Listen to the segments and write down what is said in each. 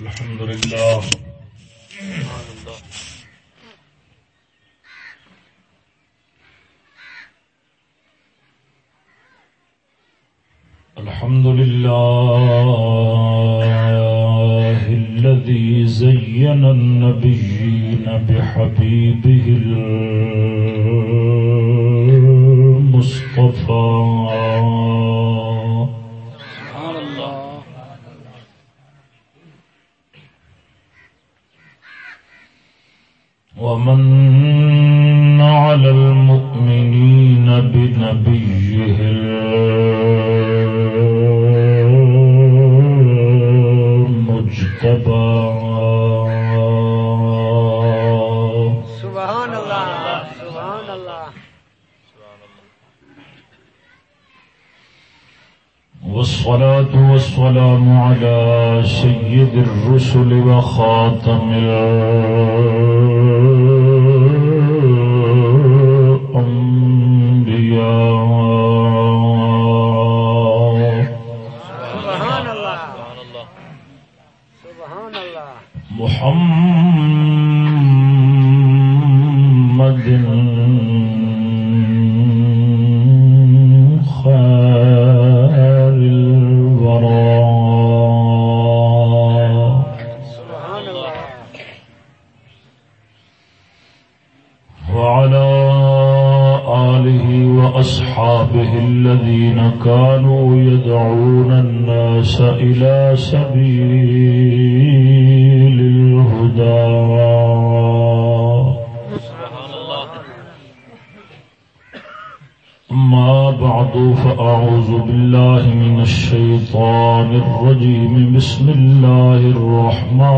الحمد لله. الحمد لله الذي زين النبيين بحبيبه المصطفى سبحان الله ومن على المؤمنين بنبيه المجتبى سبحان الله سبحان الله والصلاة والسلام على سيد الرسل وخاتم الأنبياء إلى سبيل الهدى. أما بعد فأعوذ بالله من الشيطان الرجيم. بسم الله الرحمن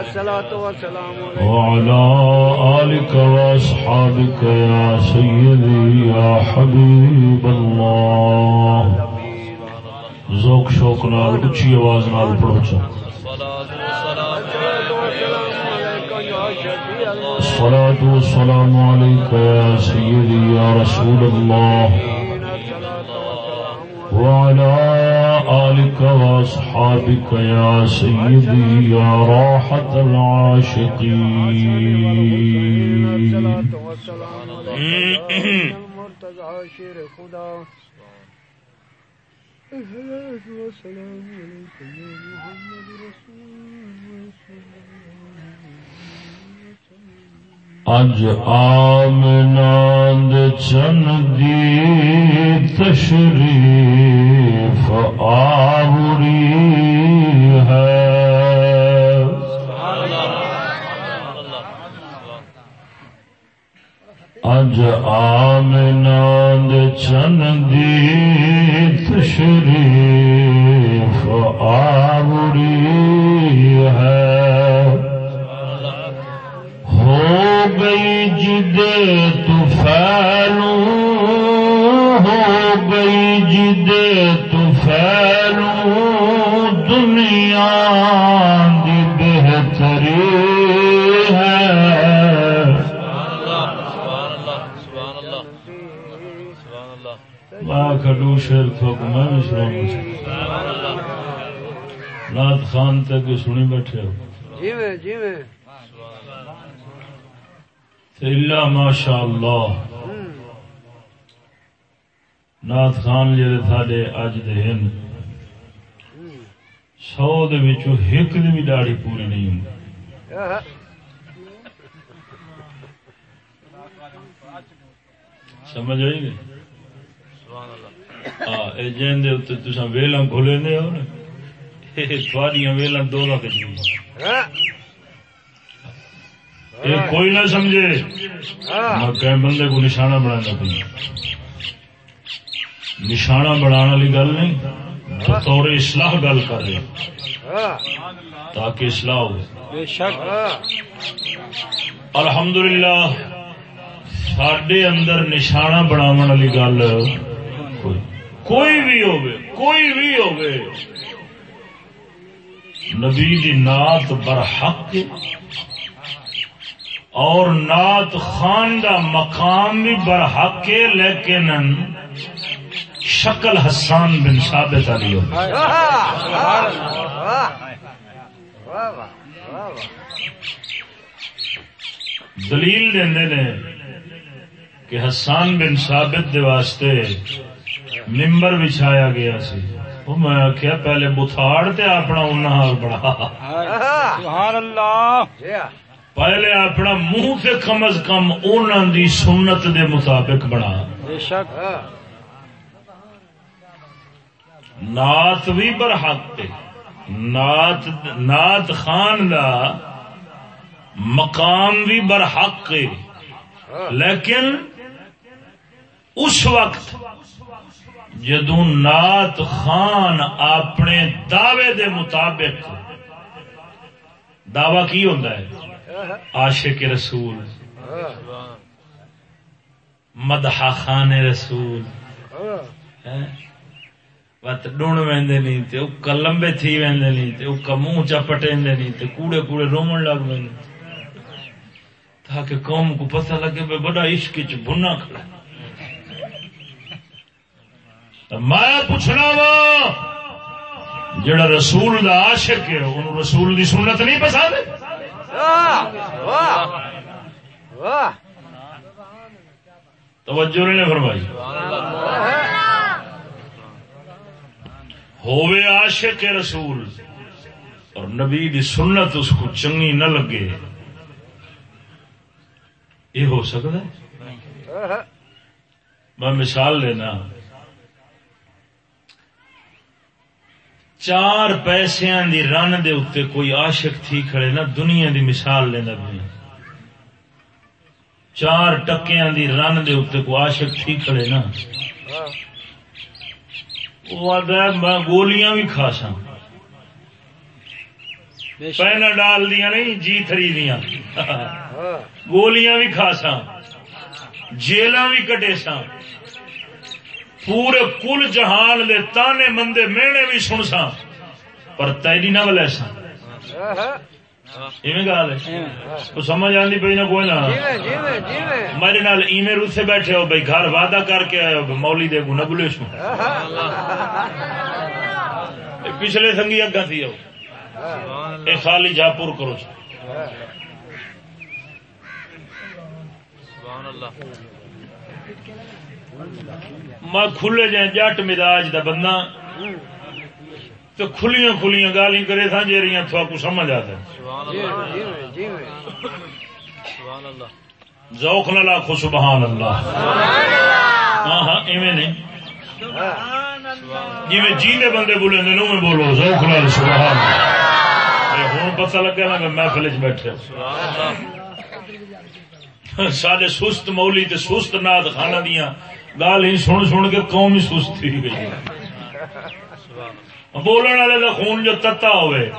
الصلاة والسلام وعلى آلك وأصحابك يا سيدي، يا حبيب الله. ذوق شوق نال اچھی آواز نال پڑھو چا. الصلاة والسلام عليك يا شفيع سيدي يا رسول الله وعلى آلك وأصحابك يا سيدي يا راحة العاشقين. الصلاة والسلام عليك شير خدا الصلاة والسلام يا محمد رسول اج آمناند چن دی تشریف آوری ہے۔ اج آمناند چن دی تشریف آوری ہے۔ ہو گئی جد تو ہو گئی جدے تو دنیا دی بہتری ہے۔ کھڈو شیر میں بھی سنا نات خان تک سنی بیٹھے ہو۔ جی میں جی میں۔ اللہ ماشاء اللہ نات خان جڑے تھے اج دے سو ایک دی بھی داڑھی پوری نہیں ہوں۔ سمجھ آئی ہاں جن تصا ویلا کھولے ہو نا؟ تھوڑیاں ویلا دو لاکھ یہ کوئی نہ سمجھے۔ میں کہ بندے کو نشانہ بنانا پہ نشانہ بنانے والی گل نہیں بطور اصلاح گل کر رہے تاکہ اصلاح ہو۔ بے شک۔ الحمدللہ سڈے اندر نشانہ بناو والی گل کوئی بھی ہوگی کوئی بھی ہوگی نبی دی نات برحق اور نات خان دا مقام بھی برحق ہے لیکن شکل حسان بن ثابت علی ہو دلیل دے نے کہ حسان بن ثابت دے واسطے ممبر بچھایا گیا سی میں آخیا پہلے بتھاڑ تے اپنا انہاں بڑا سبحان اللہ پہلے اپنا منہ سے کم از کم انہوں دی سنت دے مطابق بنا۔ بے شک۔ نات بھی برحق تے۔ نات نات خان دا مقام بھی برحق ہے لیکن اس وقت جدو نات خان اپنے دعوے دے مطابق دعوی کی ہوتا ہے؟ عاشق رسول مدح خان رسول وت ڈون ویندے نہیں تے اکا لمبے تھی ویندے نہیں تے اکا منہ چا پٹیندے نہیں تے، کوڑے کوڑے رومن لگ ویندے تاکہ قوم کو پتہ لگے بے بڑا عشق چ بنا کھڑا میں پوچھنا وا، جڑا رسول دا عاشق ہے، انہوں رسول دی سنت نہیں پسند؟ توجہ نے فرمائی۔ ہووے عاشق رسول اور نبی دی سنت اس کو چنگی نہ لگے۔ یہ ہو سکتا ہے؟ میں مثال لینا۔ چار پیسے دی رن دے اتنے کوئی عاشق تھی کھڑے نا دنیا دی مثال لینا بھی چار ٹکیاں دی رن دے اتنے کوئی عاشق تھی کھڑے نا میں گولیاں بھی کھا سا پہنا ڈال دیا نہیں جی تھری دیا۔ گولیاں بھی کھا سا جیل بھی کٹے سا پورے کل جہان دے تانے مندے مینے بھی سن سا پر تیری نہ بلے سا ایویں گل ہے؟ تو سمجھ آتی پی نہ کوئی نہ۔ میرے نال ایویں روسے بیٹھے ہو بھائی گھر وعدہ کر کے آئے ہو مولی دے گو نگلے سو۔ پچھلے سنگی اگا تھی ہو۔ اے خالی جا پور کرو میں کھلے جائیں جٹ مزاج دا بندہ تو کھلیاں کھلیاں گالی کرے تھا جی رہی تھوا کو سمجھ آتا ذوق نہ لاکھو، سبحان اللہ۔ ہاں ہاں ایویں نہیں۔ جی جینے بندے بولے نو میں بولو، ذوق نال سبحان اللہ۔ ہوں پتہ لگا نا، میں محفل چ بیٹھے ہاں۔ سارے سست مولی تے سست ناد خانہ دیا گال ہی سن سن کے قوم ہی سست تھی گئی۔ بولنے والے کا خون جو تتا ہوئے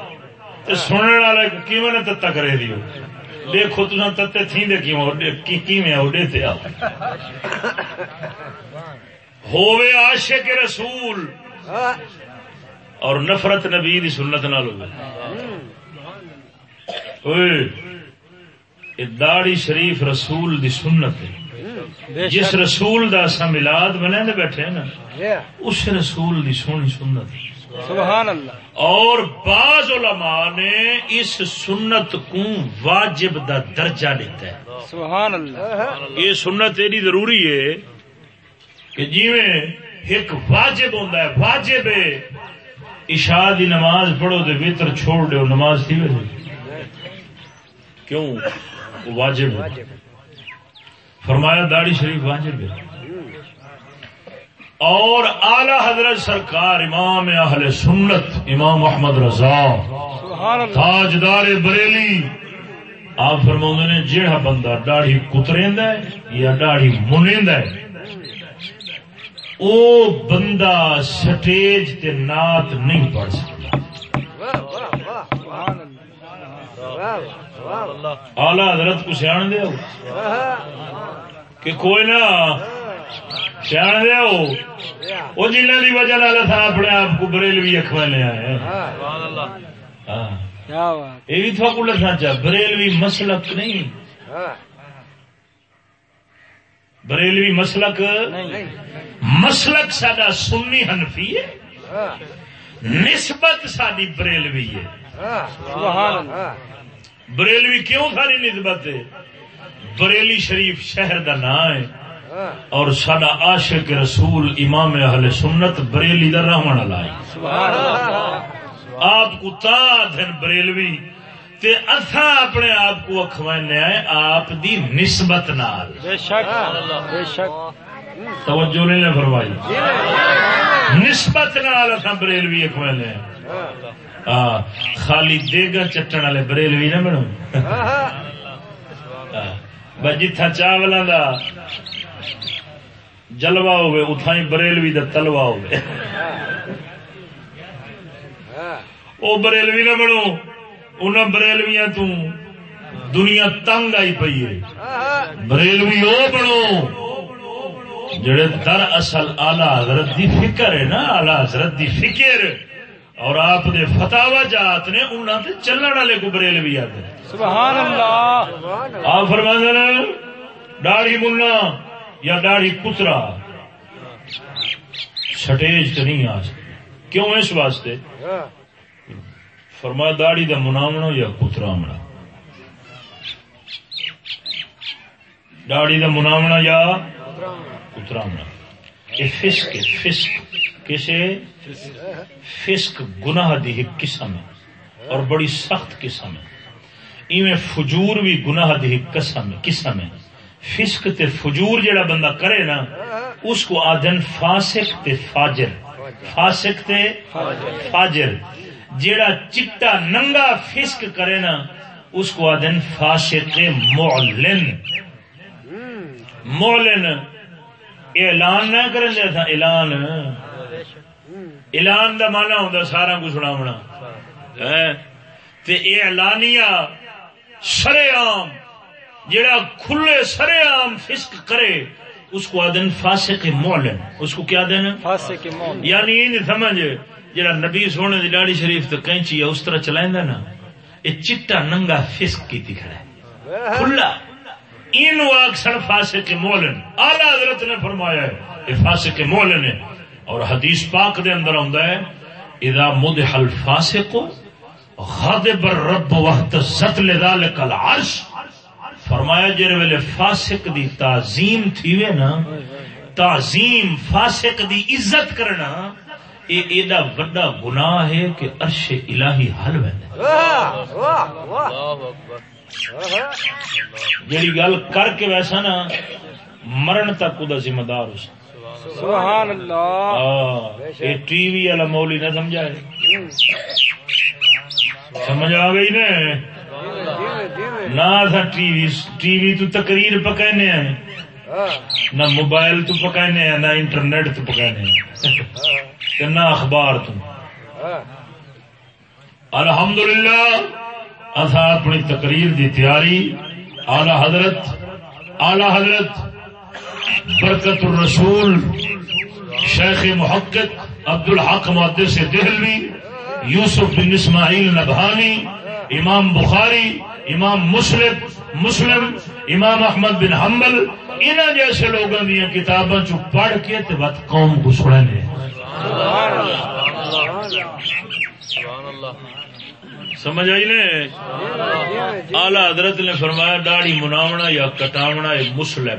تے سننے والے کیویں نے تتا کرے دیو؟ دیکھو تو تتے تھی دے کیوں کی کیویں اڈے تے آ۔ ہووے عاشق رسول۔ اور نفرت نبی دی سنت نال ہوے اوئے داڑی شریف رسول دی سنت ہے۔ جس رسول دا اساں میلاد بنے دے بیٹھے نا اس رسول دی سونی سنت۔ سبحان اللہ۔ اور بعض علماء نے اس سنت کو واجب دا درجہ دیتا ہے۔ سبحان اللہ۔ یہ سنت ایڈی ضروری ہے کہ جیویں ایک واجب ہوتا ہے واجب ہے۔ عشاء دی نماز پڑھو تو وطر چھوڑ دو نماز تھی ویسے کیوں؟ واجب ہے۔ فرمایا داڑی شریف واجب ہے اور اعلی حضرت سرکار امام اہل سنت امام محمد رضا تاجدار بریلی آپ فرما نے جہا بندہ داڑھی کترین ہے یا داڑھی منیند ہے؟ او بندہ سٹیج تے نات نہیں پڑھ سکتا۔ آلہ حضرت کو سیاح دے کہ کوئی نہ سیاح دے وہ جنہ کی وجہ نال تھا اپنے آپ کو بریلوی اخوا لیا ہے ہاں کیا بات۔ یہ بھی تھوڑا کو لکھنا چاہ بریلوی مسلک نہیں۔ بریلوی مسلک نہیں۔ مسلک سڈا سنی حنفی ہے۔ نسبت ساری بریلوی ہے۔ بریلوی کیوں ساری نسبت ہے؟ بریلی شریف شہر دا نام ہے اور سڈا عاشق رسول امام اہل سنت بریلی دا رحمن والا ہے۔ سبحان اللہ. آپ کو تا دن بریلوی تے اتھا اپنے آپ کو اخوانے آئے آپ دی نسبت نال۔ بے شک. بے شک. توجہ نہیں نے فرمائی۔ نسبت نال اتھا بریلوی اخوانے آئے ہاں. خالی دیگا چٹن والے بریلوی نہ بنو جتھا چاولاں دا جلوا ہوئے اتھا ہی بریلوی دا تلوا ہوئے او بریلوی نہ بنو انہاں بریلویاں تو دنیا تنگ آئی پئی ہے بریلوی او بنو جڑے در اصل آلہ حضرت دی فکر ہے نا آلہ حضرت دی فکر اور آپ دے فتاوا جات نے انہاں تے چلن والے کو بریلوی آتے سبحان اللہ۔ آپ فرماندے نے داڑھی منا یا داڑھی کترا؟ سٹیج تے نہیں آ سکتی کیوں اس واسطے؟ فرمایا داڑھی دا منامنا یا کترامنا داڑھی دا منامنا یا کترامنا یہ فسق ہے فسق۔ کسے فسق گناہ دی ایک قسم ہے اور بڑی سخت قسم ہے۔ ایویں فجور بھی گناہ دی ایک قسم ہے قسم ہے۔ فسق تے فجور جڑا بندہ کرے نا، اس کو آدن فاسق تے فاجر۔ فاسق تے فاجر۔ جیڑا چٹا ننگا فسق کرے نا، اس کو آدن فاسق معلن۔ معلن، اعلان نہ کریں دے تھا، اعلان۔ اعلان دا مانا ہوں سارا کچھ سناونا تے اعلانیہ سرے عام جڑا کھلے سرے عام فسق کرے اس کو آدن فاسق معلن اس کو کیا دینا فاسے کے مومن یعنی یہ نہیں سمجھ جڑا نبی سونے دی ڈاڑی شریف تو کینچی ہے اس طرح چلائندا نا یہ چٹا ننگا فسق کیتی کھڑا ہے کھلا این اکثر فاسق مولن اعلی حضرت نے فرمایا ہے یہ فاسق مولن ہے اور حدیث پاک دے اندر آندا ہے، اذا مدح الفاسق، غضب الرب واهتزت لذلك العرش. فرمایا، جڑے ویلے فاسق دی تعظیم تھیوے نا، تعظیم فاسق دی عزت کرنا یہ ایڈا بڑا گناہ ہے کہ عرش الہی حل ویندا جیڑی گل کر کے ویسا نا، مرن تک دا ذمہ دار ہو سکتا سبحان اللہ. یہ ٹی وی والا مولی نہ سمجھائے سمجھ آ گئی نا؟ نہ تھا ٹی وی ٹی وی تو تقریر پکانے ہیں، نہ موبائل تو پکانے ہیں، نہ انٹرنیٹ تو پکانے ہیں۔ نہ اخبار تو۔ الحمدللہ اصا اپنی تقریر دی تیاری آلہ حضرت آلہ حضرت برکت الرسول شیخ محقق عبد الحق محدث دہلوی یوسف بن اسماعیل نبھانی امام بخاری امام مسلم مسلم امام احمد بن حنبل انہاں جیسے لوگوں دیا کتاباں چ پڑھ کے تے بات قوم کو سننے سمجھ آئی نے؟ آلہ حضرت نے فرمایا داڑھی مناونا یا کٹاونا یہ مسل ہے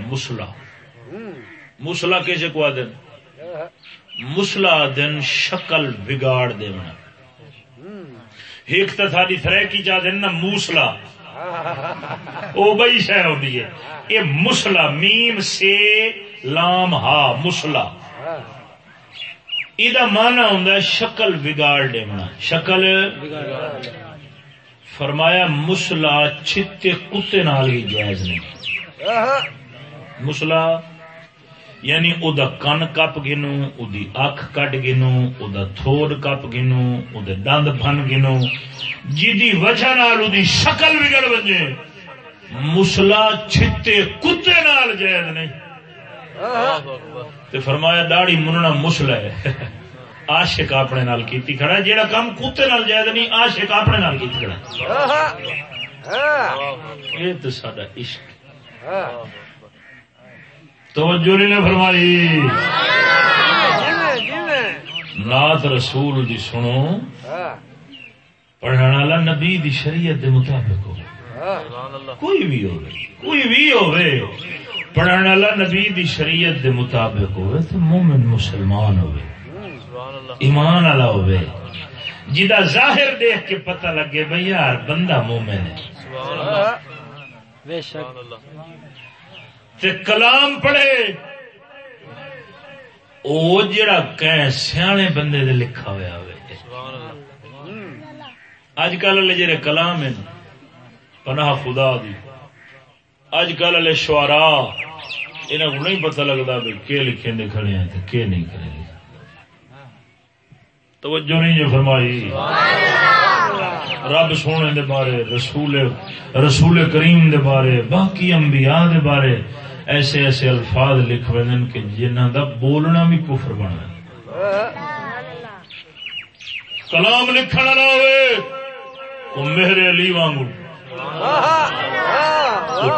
مسلا مسلا کیسے کو دن مسلا دن شکل بگاڑ دینا ایک تو تھاری تھریکی چاہ دن نا موسلا۔ او بئی شہ ہوتی ہے۔ یہ مسلا، میم، سے، لام، ہا، مسلا۔ یہ مانا ہوں شکل بگاڑ دینا شکل فرمایا مسلا چھتے کتے نال ہی جائز نہیں۔ مسلا یعنی او دا کن کپ گنو او دی اکھ کٹ گنو او دا تھوڑ کپ گنو او دے دند بھن گنو جی دی وجہ نال او دی شکل بگڑ بجے مسلا چھتے کتے نال جائز نہیں تے فرمایا داڑھی مننا مسلا ہے۔ عاشق اپنے نال کیتی کھڑا جیڑا کام کتے نال جائز نہیں، عاشق اپنے نال کیتی کھڑا یہ تو ساڈا عشق۔ توجہ نہیں نے فرمائی۔ نات رسول دی سنو۔ پڑھنے والا نبی دی شریعت دے مطابق ہو۔ کوئی بھی ہو کوئی بھی ہو پڑھنے والا نبی دی شریعت دے مطابق ہوئے تو مومن مسلمان ہوئے۔ ایمان والا ہوئے۔ جدا ظاہر دیکھ کے پتہ لگے بھائی یار بندہ مومن ہے۔ بے شک۔ تے کلام پڑھے۔ او جڑا کہ سیانے بندے دے لکھا ہوا ہوئے اج کل والے جڑے کلام ہیں، پناہ خدا دی۔ اج کل والے شعرا، انہاں کو نہیں پتہ لگتا بھی کے لکھے دے کھڑے ہیں تے کے نہیں کھڑے۔ توجہ نہیں جو فرمائی۔ سبحان اللہ۔ رب سونے دے بارے، رسول رسول کریم دے بارے، باقی انبیاء دے بارے، ایسے ایسے الفاظ لکھوے دن کہ جنہ دا بولنا بھی کفر بنا کلام لکھن والا ہوئے، وہ میرے علی وانگو۔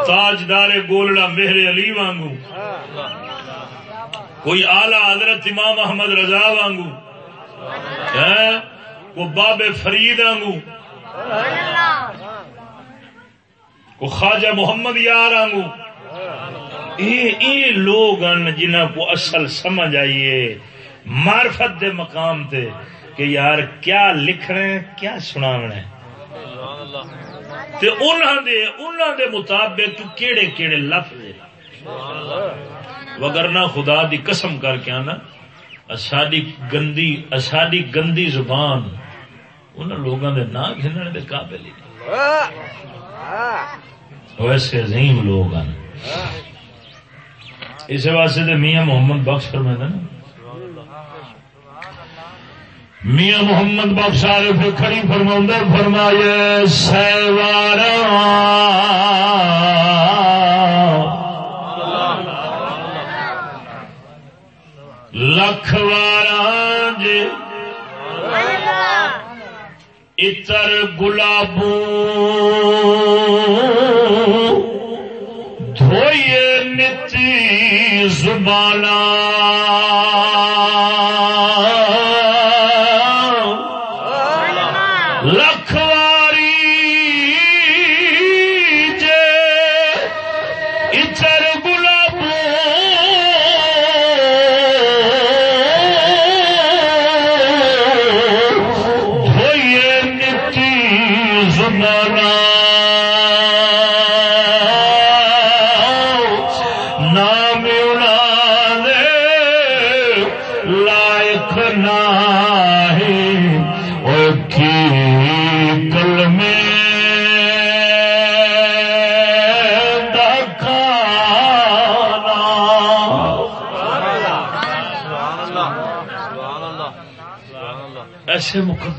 تاجدار گولڑا میرے علی وانگو۔ کوئی آلہ حضرت امام احمد رضا وانگو۔ ہاں؟ کو بابے فرید آنگو کو خواجہ محمد یار آنگو یہ لوگ جنہ کو اصل سمجھ آئیے معرفت دے مقام تے کہ یار کیا لکھ رہے ہیں، کیا سنا رہے ہیں۔ تے انہاں دے انہاں دے مطابق کیڑے کیڑے لفظ وگرنہ خدا دی قسم کر کے آنا ساری گندی ساری گندی زبان ان لوگوں کے نا گھننے کے قابل ہی ویسے عظیم لوگ ہیں اس واسطے تو میاں محمد بخش فرما نا۔ میاں محمد بخش پھر کھڑی فرما فرمایا سیوارا۔ لکھوارا جے اتر گلابوں دھوئے نتی زبانہ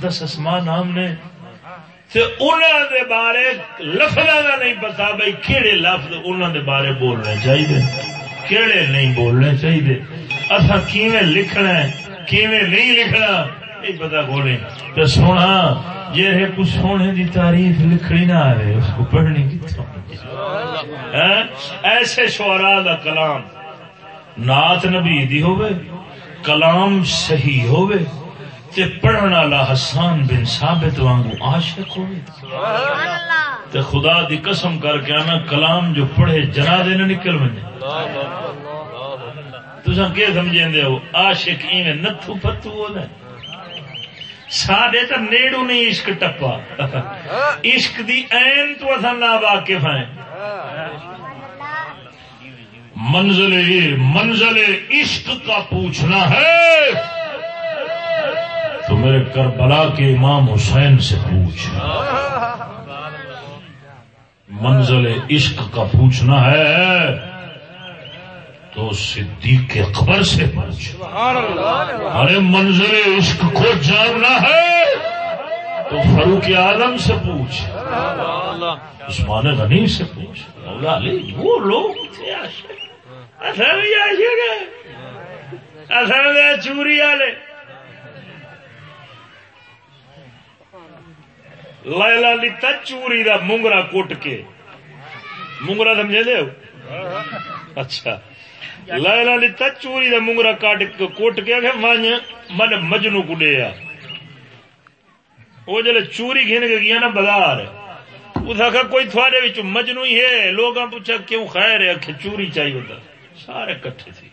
مقدس اسما نام نے، تے انہاں دے بارے لفظاں دا نہیں پتا بھائی کیڑے لفظ انہاں دے بارے بولنے چاہیے کیڑے نہیں بولنے چاہیے اصا کیویں لکھنا ہے، کیویں نہیں لکھنا یہ پتا کھولے تو سونا جی کچھ سونے دی تعریف لکھنی نہ آئے اس کو پڑھنی کتوں ہاں؟ ایسے شعراء دا کلام نات نبی دی ہوئے کلام صحیح ہوئے تے پڑھن والا حسان بن ثابت وانگو عاشق ہوئے۔ تے خدا دی قسم کر کے آنا کلام جو پڑھے جنازے نہ نکل ونجے تسا کی سمجھیں دے ہو؟ عاشق ایویں نتھو پتو ہو دے ساڈے تے نیڑو نہیں عشق ٹپا۔ عشق دی عین تو اساں نا واقف ہیں۔ منزل منزل عشق کا پوچھنا ہے۔ تو میرے کربلا کے امام حسین سے پوچھ۔ منزل عشق کا پوچھنا ہے، تو صدیق اکبر سے پوچھ۔ ارے منزل عشق کو جاننا ہے، تو فاروق اعظم سے پوچھ۔ عثمان غنی سے پوچھ۔ مولا علی، وہ لوگ تھے عاشق۔ اصل بھی عاشق ہے اصل چوری والے۔ لیلا لیتا چوری دا منگرا کوٹ کے۔ منگرا سمجھے دے ہو؟ اچھا۔ لیلا لیتا چوری دا منگرا کاٹ کوٹ کے کہ ون من مجنو کو وہ جلے چوری گھن کے گیا نا بازار۔ اس آخا کوئی تھوڑے بچ مجنو ہی ہے۔ لوگ پوچھا کیوں خیر ہے؟ کہ چوری چاہیے ہوتا۔ سارے کٹھے تھے۔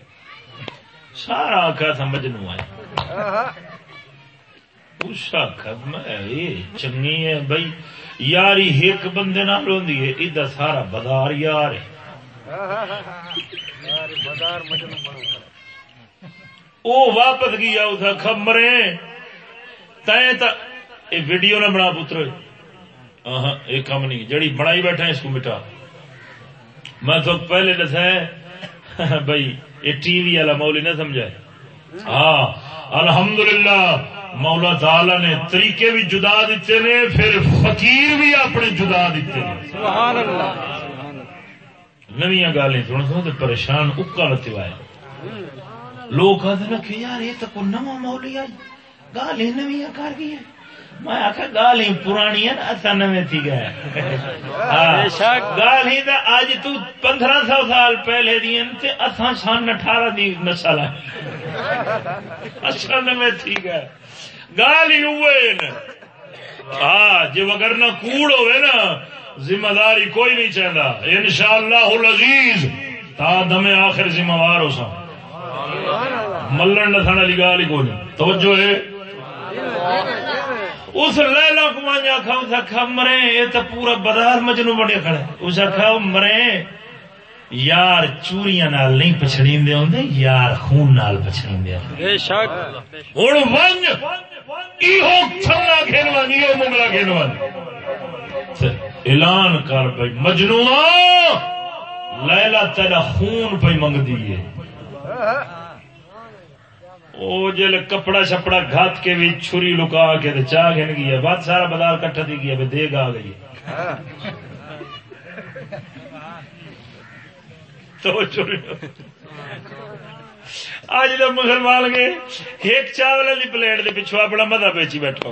سارا آخا تھا مجنو آئے۔ آخا میں یہ چنگی ہے بھائی یاری ایک بندے نہ روندی ہے ادھر سارا بازار یار ہے۔ وہ واپس گیا اس آخا مرے تائیں تا ویڈیو نہ بنا پتر۔ ہاں یہ کم نہیں جڑی بنائی بیٹھا اس کو مٹا۔ میں تو پہلے دسا بھائی یہ ٹی وی والا مولی نہ سمجھا ہاں الحمدللہ مولا تعالی نے طریقے بھی جدا دیتے نے پھر فقیر بھی اپنے جدا دیتے نے۔ سبحان اللہ نویاں گالیں سن سن پریشان اکا آئے لوگ آدھے کہ یار یہ تو کوئی نواں مولی آئی گالیں نویاں کر گئی میں آخا گال ہی پرانی ہے نا اصا نویں تھی گئے۔ گال ہی تو اج تو پندرہ سو سال پہلے دی اصا سن اٹھارہ دی نسل ہے۔ اصا نویں تھی گئے۔ گال ہی ہوئے ہاں جی اگر نہ کوڑ ہوئے نا ذمہ داری کوئی نہیں چاہتا ان شاء اللہ عزیز تا دم آخر ذمہ وار ہو سا ملن نسان والی گال ہی کوئی توجہ ہے۔ اس لیلا کمائیں آخا اس آخا مرے یہ تو پورا بازار مجنو بڑے کھڑے۔ اس آخا مرے یار چوریاں نال نہیں پچھڑی دے ہوندے یار خون نال پچھڑی دے بے شک۔ ہوں ونج ایہو چھنا کھیلوان ایہو منگلا کھیلوان۔ اعلان کر بھائی مجنو لیلا تیرا خون پہ منگ دیے جل کپڑا شپڑا گھات کے بھی چھری لکا کے چاہ گن گیا بات سارا بازار کٹھا دی گیا دیگ آ گئی تو چوری آج تو مسلمان گئے ایک چاول والی پلیٹ دے پچھو اپنا مزہ بیچی بیٹھا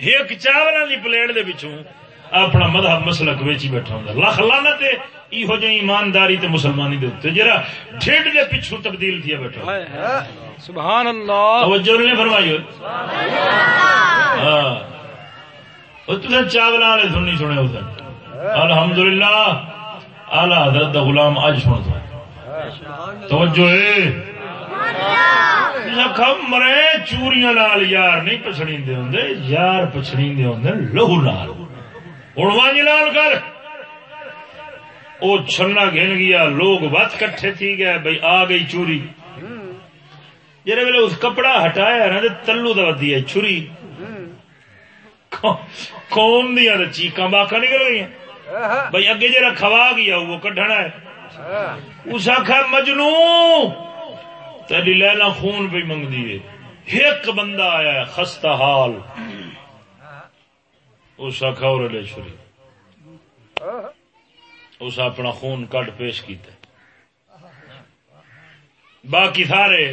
ایک چاول والی پلیٹ دے پچھو اپنا مذہب مسلک ویچی بیٹھا ہوں لکھ لانا تے ایہو جی ایمانداری تے مسلمانی دے اتنے جرا ڈھڈ دے پچھو تبدیل تھیا بیٹھا سبحان اللہ۔ توجہ نے فرمائی ہوئی؟ ہاں۔ وہ تجھے چاول والے سننی سنے ادھر الحمدللہ اعلی حضرت دا غلام اج سن دو توجہ ہے مرے چوریاں لال یار نہیں پچھڑی دے ہوں یار پچھڑی دے ہوں لہو لال ہوں وانج لال کر وہ چھنا گن گیا لوگ بت کٹھے تھی گئے بھائی آ گئی چوری جی ویلے اس کپڑا ہٹایا نا تلو دودی ہے چھری قوم دیا چیقا باقا نکل گئی بھائی اگے جرا کھوا گیا وہ کڈنا ہے اس آخا مجنو تیری لینا خون پہ منگ دیے ایک بندہ آیا خستہ حال اس آخا اور لے چھری اس اپنا خون کٹ پیش کیتا باقی سارے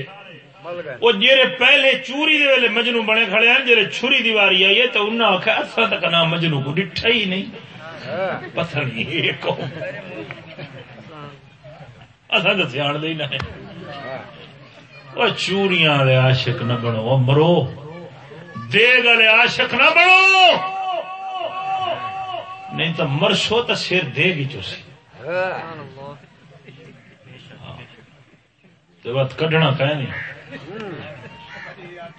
وہ جیرے پہلے چوری دے ویلے مجنو بنے کھڑے ہیں جیرے چھری دیواری آئی ہے، تو انہاں آخیا اصا تک نام مجنو کو ڈٹھا ہی نہیں۔ پتہ نہیں، یہ کون اصا تو سیاح دے ہی نہ وہ چوریاں والے عاشق نہ بنو، وہ مرو۔ دیگ والے عاشق نہ بنو۔ نہیں تو مرسو تو سر دے گی چوسی ہاں۔ تو بات کڈنا کہ نہیں۔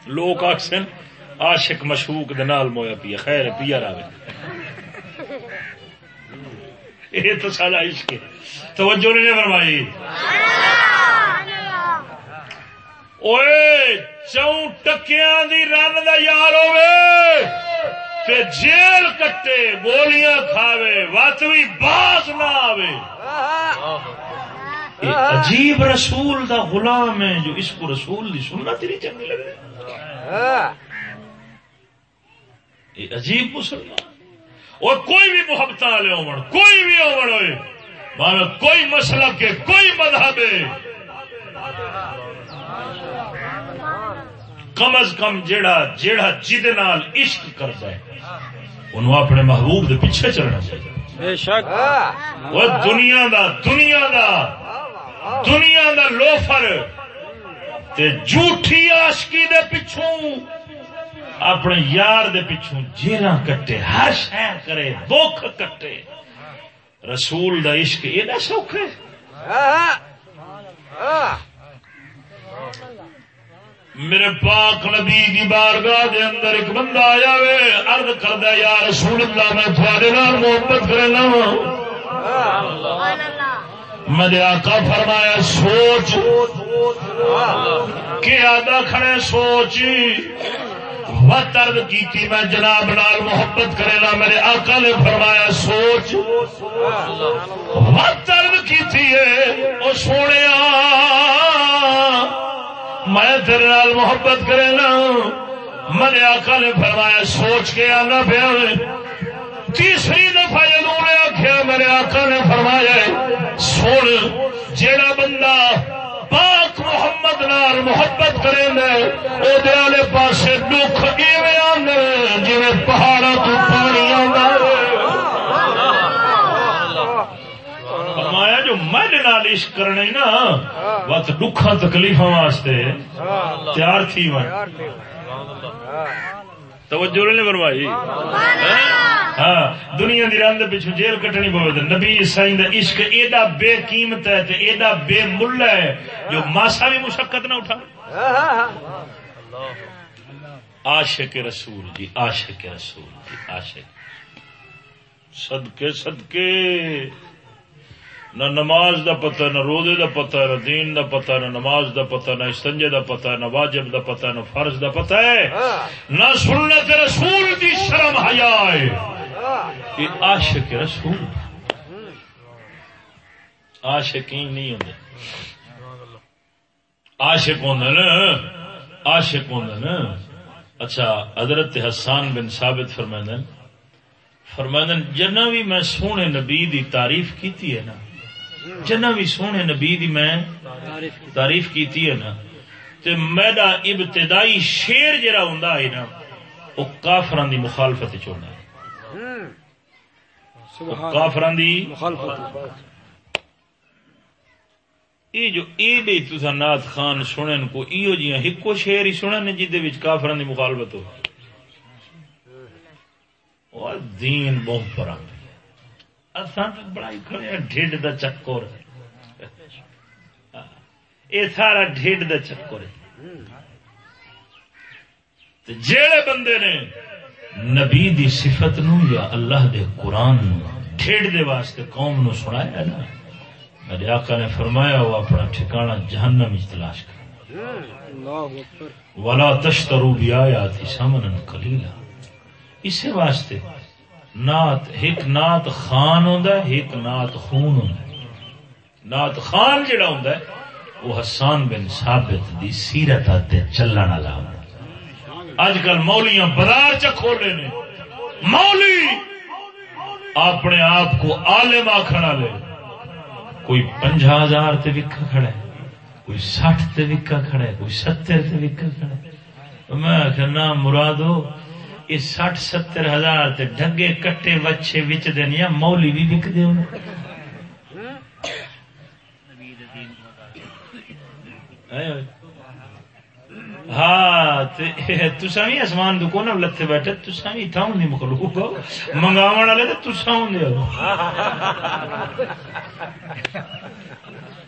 لوگ آخسن عاشق مشوق دے نال مویا پیا، خیر پیا راوے۔ یہ تو سارا عشق ہے۔ توجہ نہیں فرمائی۔ اوئے، چون ٹکیاں دی رن دا یار ہوے تے جیل کٹے، گولیاں کھاوے وت بھی باز نہ آوے۔ عجیب رسول دا غلام ہے جو اس کو رسول دی سننا تیری چنگی لگ رہی۔ عجیب مسلمان۔ اور کوئی بھی محبت والے ہون، کوئی بھی ہون ہوئے مانا کوئی مسلک ہے، کوئی مذہب ہے۔ کم از کم جیڑا جیڑا جد نال عشق کرتا ہے انہوں اپنے محبوب دے پیچھے چلنا چاہیے۔ بے شک۔ وہ دنیا دا دنیا دا دنیا دا لوفر تے جھوٹھی عاشقی دے پچھوں اپنے یار دے پچھوں جیلاں کٹے ہر شہ کرے دکھ کٹے۔ رسول دا عشق ایڈا سوکھ ہے۔ ہاں ہاں میرے پاک نبی دی بارگاہ دے اندر ایک بندہ آیا وے، عرض کردا یا رسول اللہ، میں تھوڑے نال محبت کرنا میرے آقا فرمایا، سوچ۔ کہ آدھا کھڑے سوچ۔ وقت عرض کیتی، میں جناب نال محبت کرے نا، میرے آقا نے فرمایا، سوچ۔ وقت عرض کیتی ہے، او سونے میں تیرے نال محبت کرے نا میرے آقا نے فرمایا، سوچ کے آنا پیا۔ تیسری دفعہ جدو نے آخیا میرے آقا نے فرمایا، سن، جیڑا بندہ پاک محمد نال محبت کرے او دے والے پاسے دکھ ایویں آندے جی پہاڑوں تو پانی آندا۔ فرمایا جو میں نال عشق کرنے نا وقت دکھاں تکلیفاں واسطے تیار تھی ہاں توجہ نہیں فرمائی ہاں دنیا دی رند پیچھے جیل کٹنی پوے نبی سائیں دا عشق ایڈا بے قیمت ہے تے ایڈا بے مل ہے جو ماسا بھی مشقت نہ اٹھا۔ ہاں عاشق رسول جی عاشق رسول جی عاشق۔ صدقے صدقے۔ نہ نماز دا پتہ نہ روزے دا پتہ نہ دین دا پتہ نہ نماز دا پتہ نہ استنجے دا پتہ نہ واجب دا پتہ نہ فرض دا پتہ ہے۔ نہ سنت رسول دی شرم حیا ہے۔ یہ عاشق رسول۔ عاشقین نہیں ہوندے۔ عاشق ہوندے نا؟ عاشق ہوندے نا؟ اچھا حضرت حسان بن ثابت فرمائندن فرمائندن جنا بھی میں سونے نبی دی تعریف کیتی ہے نا جنا بھی سونے نبی دی میں تعریف کیتی ہے نا تے میرا ابتدائی شیر جڑا ہوندا ہے نا وہ کافران دی مخالفت چوڑنا ہے۔ سبحان کافران دی مخالفت۔ یہ جو ایڈے تسا نات خان سنن کو ایو جیاں ہکو شعر ہی سنن جدے وچ کافران دی مخالفت ہو۔ اور دین بہت پرا اساں بڑائی کھڑے ڈھڈ دا چکر اے سارا ڈھڈ دا چکر ہے۔ جیڑے بندے نے نبی دی صفت نو یا اللہ دے قرآن نو ڈھڈ دے واسطے قوم نو سنایا نا میرے آقا نے فرمایا وہ اپنا ٹھکانہ جہنم تلاش کر۔ ولا تشترو بھی آیا تھی سمن کلیلا اسی واسطے نات ایک نات خان ہوندا ہے، ایک نات خون ہوندا ہے۔ نات خان جڑا ہوندا ہے، وہ حسان بن ثابت دی سیرت تے چلن والا اج کل مولیاں بازار چ کھولے نے۔ مولی! اپنے آپ کو عالم آکھن والے۔ کوئی پنجا ہزار تے وکھ کھڑا ہے، کوئی سٹھ تے وکا کھڑا ہے، کوئی ستر تے وکا کھڑا ہے۔ میں آخر نہ مرادو یہ سٹھ ستر ہزار تے ڈگے کٹے وچھے وچ دنیا مولی بھی وک دے ہاں تسا بھی آسمان دکو نا لتے بیٹھے تسا بھی تھا نہیں مخلوق۔ منگاو والے تو تسا ہوں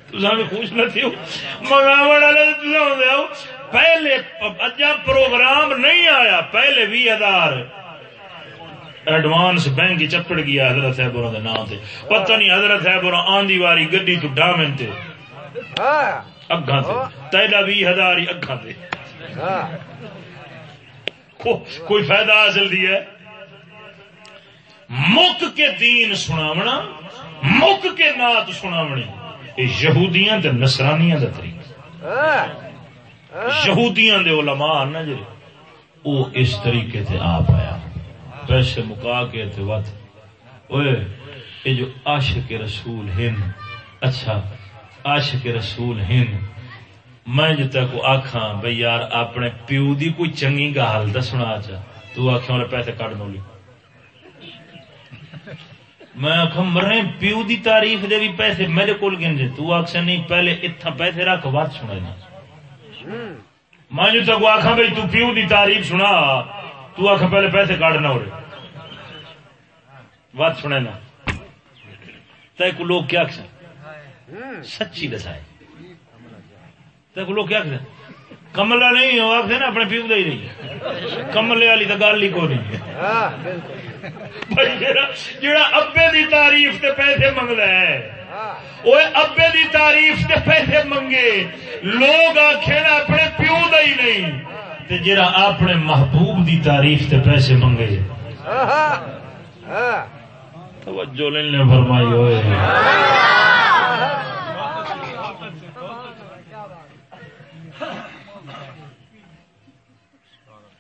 تسا بھی خوش نہ تھی منگاو والے تو تسا ہوں پہلے اجا پروگرام نہیں آیا پہلے بھی ہزار۔ ایڈوانس بینک چپڑ گیا حضرت ہے برا نام سے پتہ نہیں حضرت ہے برا آندھی واری گڈی تو ڈامن تے۔ اگاں سے تیلا بھی ہزار ہی اگاں سے کوئی فائدہ حاصل دیا مک کے دین سناونا مک کے نات سناونی یہ یہودیاں تے نصرانیاں دا طریقہ یہودیاں دے علماء نا جی وہ اس طریقے سے آ پایا پیسے مکا کے تھے وت اوے یہ جو عاشق رسول ہند اچھا عاشق رسول ہند میں جو تک آخا بھائی یار، اپنے پیو دی کوئی چنگی گال دسنا چا۔ تو آخ والے پیسے کٹ نو لی میں آخ مرے پیو دی تعریف دے بھی پیسے میرے کول گن تو آخ نہیں، پہلے اتنا پیسے رکھ بات سنا میں جو تک آخا بھائی تو پیو دی تعریف سنا تو آخ پہلے پیسے کاٹنا ہو رہے بات سنے نا۔ تے کو لوگ کیا سچی دسائے۔ لوگ کیا کملا نہیں ہو آخر نا اپنے پیو ہی نہیں۔ کملے والی تو گل ہی کو نہیں۔ جڑا ابے دی تعریف تے پیسے منگتا ہے وہ ابے دی تعریف تے پیسے منگے۔ لوگ نا اپنے پیو دا ہی نہیں۔ جڑا اپنے محبوب دی تعریف تے پیسے منگے۔ توجہ نے فرمائی ہوئے۔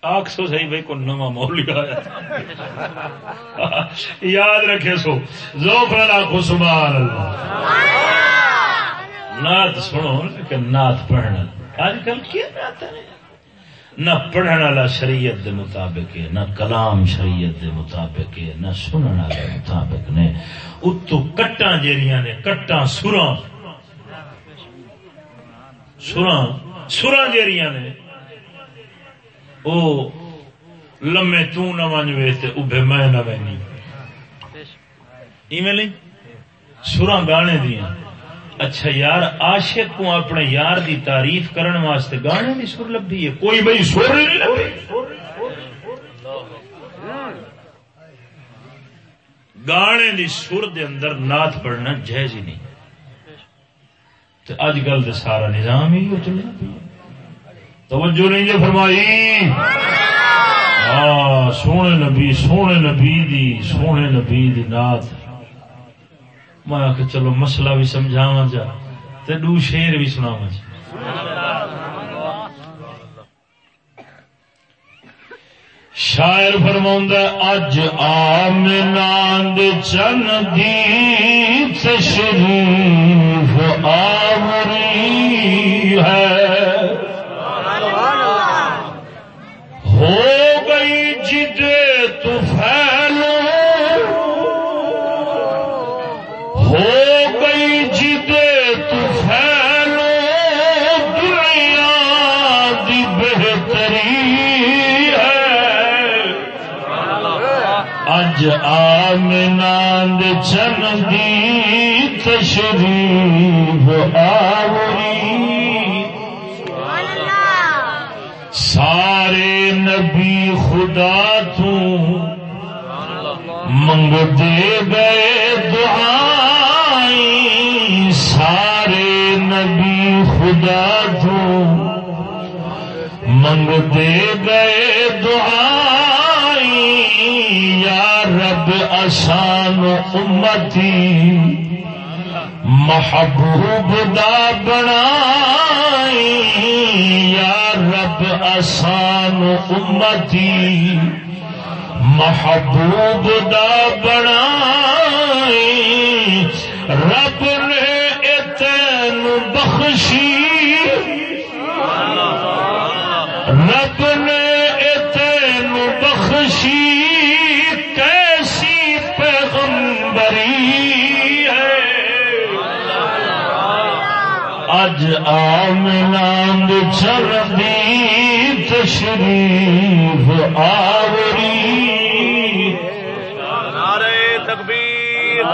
آخ سو صحیح بھائی کو نواں مولی آیا۔ یاد رکھے سو۔ ذوق لاکھو سبحان اللہ۔ نعت سنو کہ نعت پڑھنا۔ آج کل کیا نعت ہے؟ نہ پڑھنے والا شریعت دے مطابق ہے، نہ کلام شریعت دے مطابق ہے، نہ سننے والے مطابق نے۔ اتو کٹا جیریاں نے کٹا سراں سراں سراں جیریاں نے۔ او، لمے تو نہ ونجوے تے ابے میں نہ وینی ایویں نہیں سراں گانے دیاں۔ اچھا یار، عاشق کو اپنے یار دی تعریف کرن واسطے گانے دی سر لبھی ہے۔ کوئی بھائی سر نہیں لبھی۔ گانے دی سر دے اندر نات پڑھنا جائز ہی نہیں۔ تو اج کل تو سارا نظام ہی ہو چلنا توجہ نہیں جی فرمائی؟ ہاں سونے نبی سونے نبی دی، سونے نبی دی نات میں آ چلو مسئلہ بھی سمجھاوا جا، تے دو شیر بھی سناوا جا۔ شاعر فرما اج آمناند چن دی تشریف آمری ہے۔ آمناند چن دی تشریف آوری۔ سارے نبی خدا تو منگ دے گئے دعائیں سارے نبی خدا تو منگ دے گئے دعائیں یا آسان امتی محبوب دا بنائی۔ یا رب آسان امتی محبوب دا بنائی۔ رب نے اتن بخشی۔ اج آمناند چلدی تشریف آوری۔ نعرے تکبیر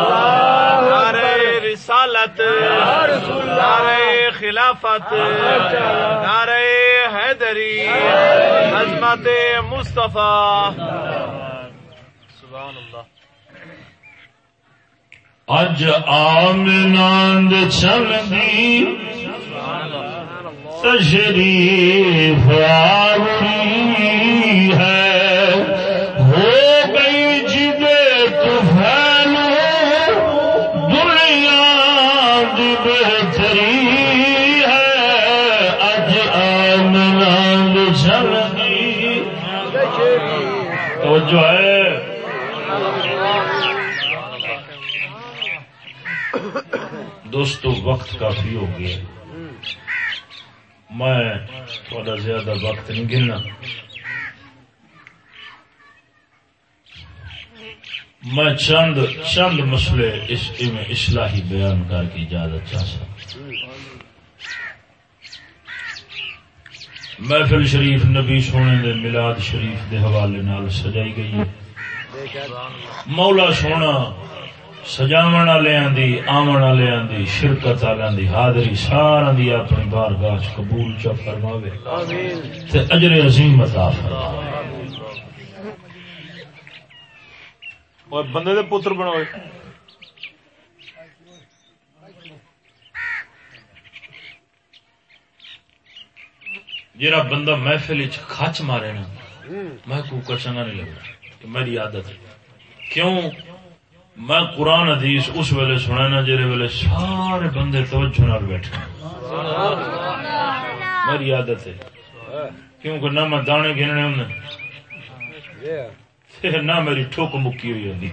رسالت نعرے خلافت نعرے حیدری عظمت مصطفیٰ۔ سبحان اللہ اج آمناند چلدی تشریف آوری ہے۔ ہو گئی جدے طوفان، دنیا دی بہتری ہے۔ اج آمناند چلدی تو جو ہے۔ دوستو، وقت کافی ہو گیا۔ میں تھوڑا زیادہ وقت نہیں گننا میں چند چند مسئلے اس میں اصلاحی بیان کر کے اجازت چاہ سکتا محفل شریف نبی سونے دے میلاد شریف دے حوالے نال سجائی گئی مولا سونا سجاو والوں دی آمن والوں دی شرکت والوں دی حاضری سارا دی اپنی بار گاہ قبول چ فرماوے تے اجر عظیم عطا فرماوے اور بندے دے پتر بنوئے جرا بندہ محفل وچ کھچ مارے نا میں کو چنگا نہیں لگتا میری عادت ہے کیوں میں قرآن حدیث اس ویلے سنا نا جہے ویلے سارے بندے توجہ نال بیٹھے میری عادت ہے۔ کیونکہ نہ میں دانے گننے ہوں نہ میری ٹھوک مکی ہوئی ہوتی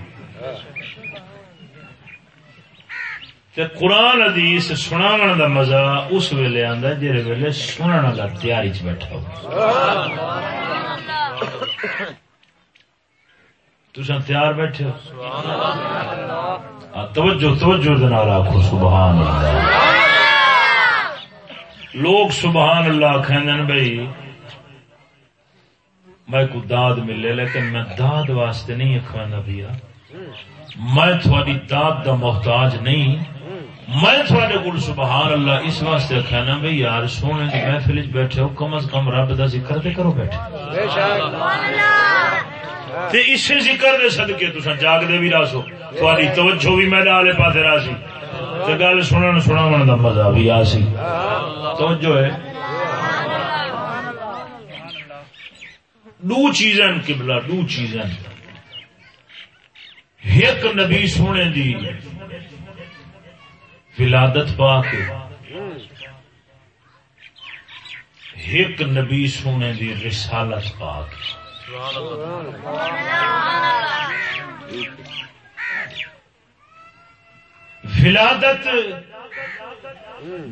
تے قرآن حدیث سناون دا مزہ اس ویلے آندا جہے ویلے سنن والا تیاری چ بیٹھا ہو تسا تیار بیٹھے ہو؟ ہاں، توجہ توجہ دے نال آکھو، سبحان اللہ۔ لوگ سبحان اللہ کہندے بھائی میں کو داد ملے، لیکن میں داد واسطے نہیں اکھوانا پیا میں تھوڑی داد دا محتاج نہیں۔ میں تھوڑے کول سبحان اللہ اس واسطے کہنا بھائی یار، سونے محفل وچ بیٹھے ہو، کم از کم رب دا ذکر تے کرو بیٹھے۔ بے شاید. اللہ۔ تے اسے ذکر دے صدقے تساں جاگ دے بھی راسو تھوڑی توجہ بھی میرے آلے پاسے راسی تے گل سنن سناون دا مزہ بھی آسی توجہ ہے۔ دو چیزیں قبلہ، دو چیزیں ایک نبی سونے دی ولادت پا کے ایک نبی سونے دی رسالت پا کے ولادت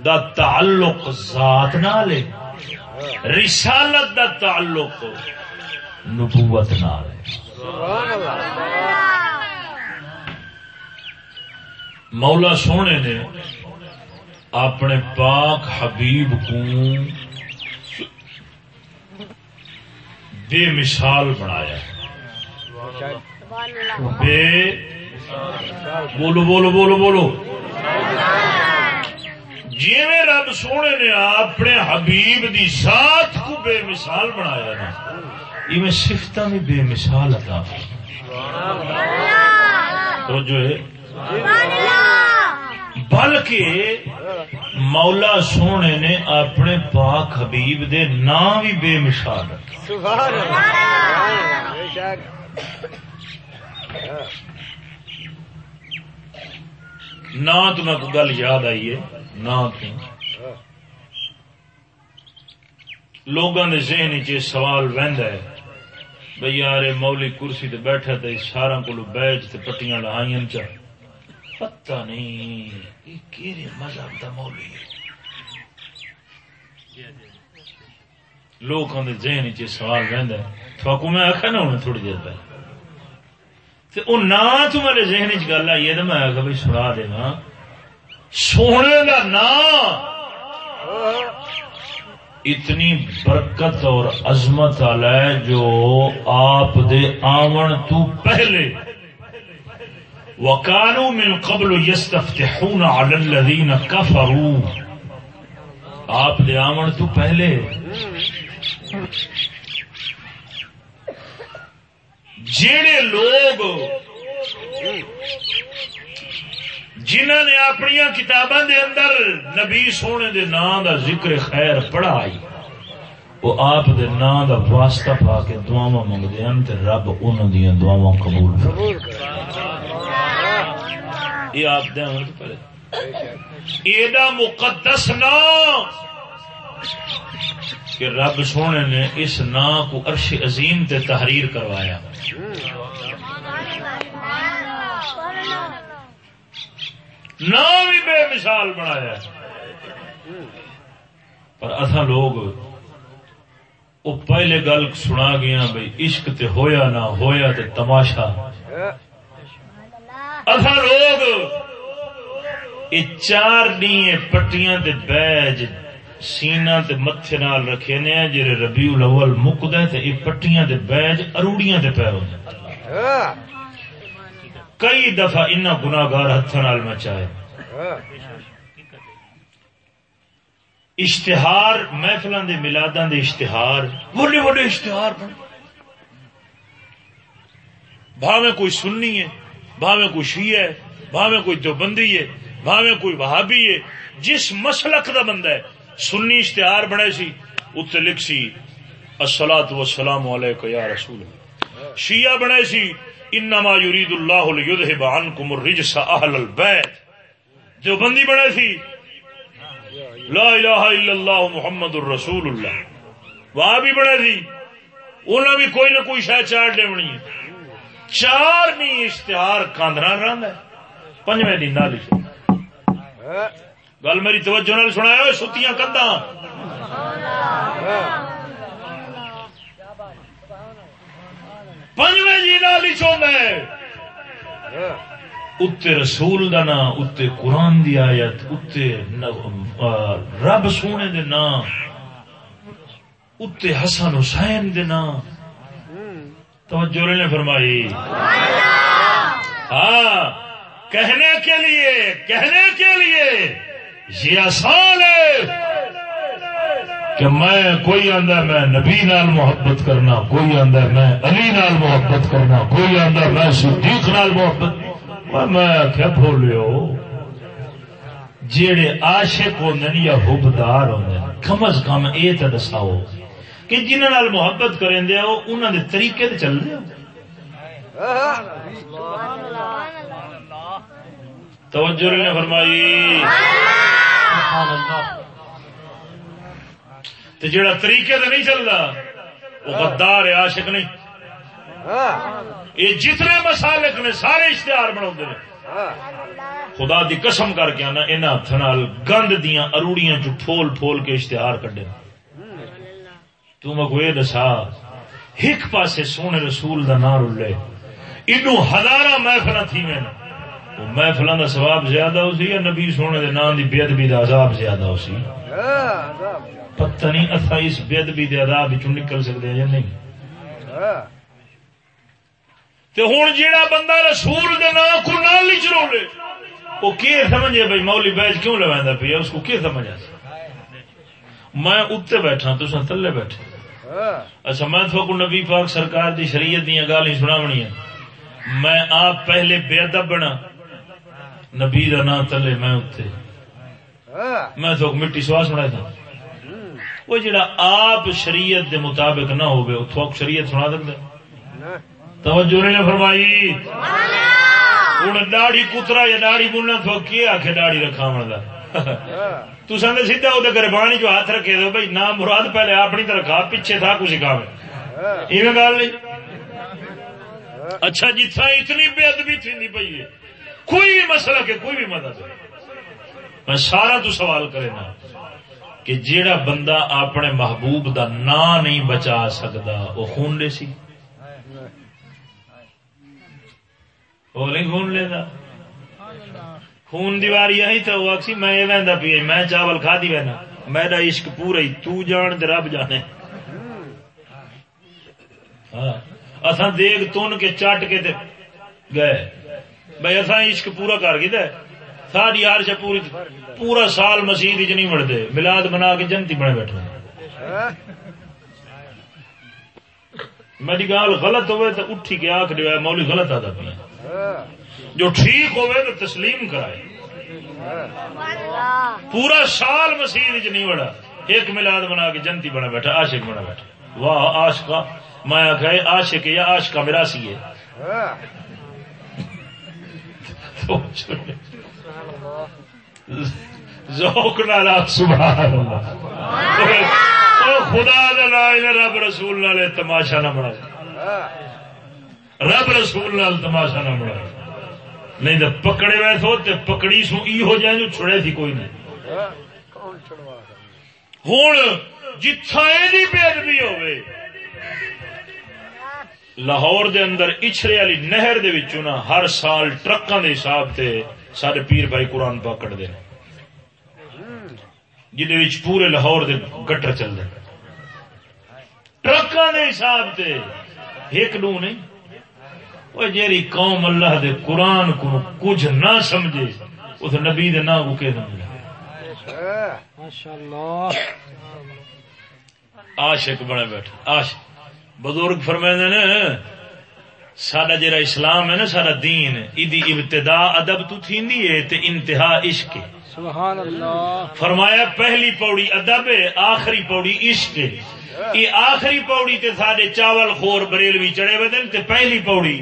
دا تعلق ذات نال ہے، رسالت دا تعلق نبوت نال ہے۔ مولا سونے نے اپنے پاک حبیب کو بے مثال بنایا بے بولو بولو بولو بولو۔ جی رب سونے نے اپنے حبیب دی ذات کو بے مثال بنایا نا، یہ سفت بھی بے مثال عطا تو جو ہے۔ بلکہ مولا سونے نے اپنے پاک حبیب دے نام بھی بے مثال نہ تو کو گل یاد آئی ہے نہ تو لوگوں نے ذہن چ سوال وہد ہے بھئی یار مولی کرسی تے بیٹھا تے سارا کو بیچ تے پٹیاں لہائیاں چا پتہ نہیں۔ یہ کیڑے مذہب دا مولی ہے؟ لوگوں کے ذہن چ سوال رہتا ہے۔ تھوکو میں آخا نا ہوں تھوڑی دیر پہلے۔ تے او نہ تو میرے ذہن چ گل آئی ہے تو میں آخا بھائی سنا دینا۔ سونے کا نام اتنی برکت اور عظمت والا ہے جو آپ دے آمن تو پہلے۔ وکانو من قبل یستفتحون علی الذین کفروا آپ دے آمن تو پہلے۔ جڑے لوگ جنہوں نے اپنی کتاباں دے اندر نبی سونے دے نام دا ذکر خیر پڑھائی وہ آپ دے نام دا واسطہ پا کے دعاواں منگدے ہیں تے رب انہاں دیاں دعاواں قبول۔ فرمائے یہ آپ ایڈا مقدس نام کہ رب سونے نے اس نام کو عرش عظیم تے تحریر کروایا۔ نام ہی بے مثال بنایا۔ پر اصا لوگ وہ پہلے گل سنا گیا بھائی عشق تے ہویا نہ ہویا تے تماشا۔ اصا لوگ یہ چار نی پٹیاں تے بیج سینا تے متھے نال رکھے نے جڑے ربیع الاول مکدا تے یہ پٹیاں تے بیج اروڑیاں تے پے ہوندے کئی دفعہ ان گناگار ہاتھ نال مچائے اشتہار محفل دے ملاداں دے اشتہار۔ بڑے بڑے اشتہار بھاویں کوئی سننی ہے؟ بھاویں کوئی شیعہ ہے، بھاویں کوئی دیوبندی ہے، بھاویں کوئی وہابی ہے، جس مسلک دا بندہ ہے، سنی اشتہار بنے سی اتنے لکھ سی السلام والسلام علیکم یا رسول شیعہ بنے سی، انما یرید اللہ لیذہب عنکم الرجس اہل البیت۔ جو بندی بنے سی، لا الہ الا اللہ محمد الرسول اللہ۔ وہاں بھی بنے سی انہوں بھی کوئی نہ کوئی شاید چار ڈیونی ہے۔ چار نہیں اشتہار کاندرا رہا ہے۔ پنجویں دن نہ لکھو گل میری توجہ نال سنایا ستیاں کدا پنجویں جی نال ہی چاہتا ہے اتنے رسول دا نا اتنے قرآن دی آیت اتنے رب سونے دے نا اتنے حسن حسین دے نا توجہ نے فرمائی۔ ہاں کہنے کے لیے کہنے کے لیے۔ یہ آسان ہے کہ میں کوئی آدھا میں نبی نال محبت کرنا کوئی آدھا میں علی نال محبت کرنا کوئی آدھا میں صدیق نال محبت۔ میں کیا بولو جیڑے عاشق ہوندے یا حبدار ہوندے کم از کم یہ تو دساؤ۔ کہ جنہوں نال محبت کریں دے ہو انہوں دے طریقے تے چل دے توجہ نے فرمائی۔ تو جڑا طریقے تے نہیں چلتا وہ غدار ہے عاشق نہیں۔ یہ جتنے مسالک نے سارے اشتہار بنا خدا دی قسم کر کے آنا ان ہاتھ گند دیا اروڑیاں چ پھول پھول کے اشتہار کڈے تو میں یہ دسا، ایک پاسے سونے رسول دا نام رلے انو ہزارہ محفل تھی میں۔ محفل دا ثواب زیادہ ہو سی یا نبی سونے دے نام دی بے ادبی دا عذاب زیادہ ہو سی؟ پتہ نہیں اتھا اس بے ادبی دے عذاب وچوں نکل سکدے یا نہیں۔ تے ہن جیڑا بندہ رسول دے نام کو نال نہیں چرولے وہ کی سمجھے بھائی مولی بیج کیوں لویندا پیا؟ اس کو کی سمجھ سمجھا میں اتنے بیٹھا تو تھلے بیٹھے۔ اچھا میں تو نبی پاک سرکار دی شریعت دیا گال سناونی میں آپ پہلے بے ادب بنا۔ نبی دا نام تلے میں اتنے میں تو مٹی سوا سنا تھا۔ وہ جڑا آپ شریعت دے مطابق نہ وہ تھوک شریعت سنا دیں توجہ نے فرمائی۔ ہوں داڑی کترا یا داڑی بننا تو کی آخ داڑی رکھا تو سن سیدھا وہ گربانی جو ہاتھ رکھے دو، بھائی نہ مراد پہلے اپنی تو رکھا پیچھے تھا کچھ سکھا یہ گل نہیں؟ اچھا جی، جتنا اتنی بے ادبی تھی پی ہے کوئی بھی مسئلہ کہ کوئی بھی مدد میں سارا تو سوال کرے نا کہ جیڑا بندہ اپنے محبوب دا نا نہیں بچا سکتا وہ خون لے سی؟ وہ نہیں خون لینا خون دیواری آئی تو وہ آخسی میں یہ وہدا پی میں چاول کھا دی وہنا میرا عشق پورا ہی، تو جان تے رب جانے۔ ہاں۔ اساں دیگ تن کے چٹ کے تے گئے۔ بھائی اساں عشق پورا کر گئے ساری ہارش پوری، پورا سال مسیح چ نہیں مڑتے ملاد بنا کے جنتی بنے بیٹھے۔ میری گال غلط ہوئے تو اٹھی کے آخ دیا مولی غلط آتا پیا۔ جو ٹھیک ہوئے تو تسلیم کرائے۔ پورا سال مسیح نہیں بڑا ایک ملاد بنا کے جنتی بنا بیٹھا، عاشق بنا بیٹھا۔ واہ آشکا میں آخا عاشق یا عاشقہ میرا سی ہے۔ ذوق نالا سبحان اللہ خدا دا لا رب رسول نال تماشا نہ بنا رب رسول نال تماشا نہ بنا نہیں تو پکڑے وے سو تے پکڑی سو ای ہو جائے جو چھڑے تھی کوئی نہیں۔ ہوں جتھا یہ بے ہوئے۔ لاہور دے اندر اچھرے والی نہر دے وچوں نا ہر سال ٹرکاں دے حساب تے سارے پیر بھائی قرآن پاک کٹ دے جہد وچ پورے لاہور دے گٹر چل دے ٹرکاں دے حساب تے ایک دو نہیں۔ وہ جیری قوم اللہ دے قرآن کو کچھ نہ سمجھے اس نبی دے نا کو کہ عاشق بنے بیٹھا عاشق۔ بزرگ فرمائے نے سڈا جڑا اسلام ہے نا سارا دین ادی ابتدا ادب تو تھیندی ہے تے انتہا عشق ہے۔ سبحان اللہ۔ فرمایا پہلی پوڑی ادب ہے آخری پوڑی عشق ہے۔ یہ آخری پوڑی تے سارے چاول خور بریلوی چڑے بدن تے پہلی پوڑی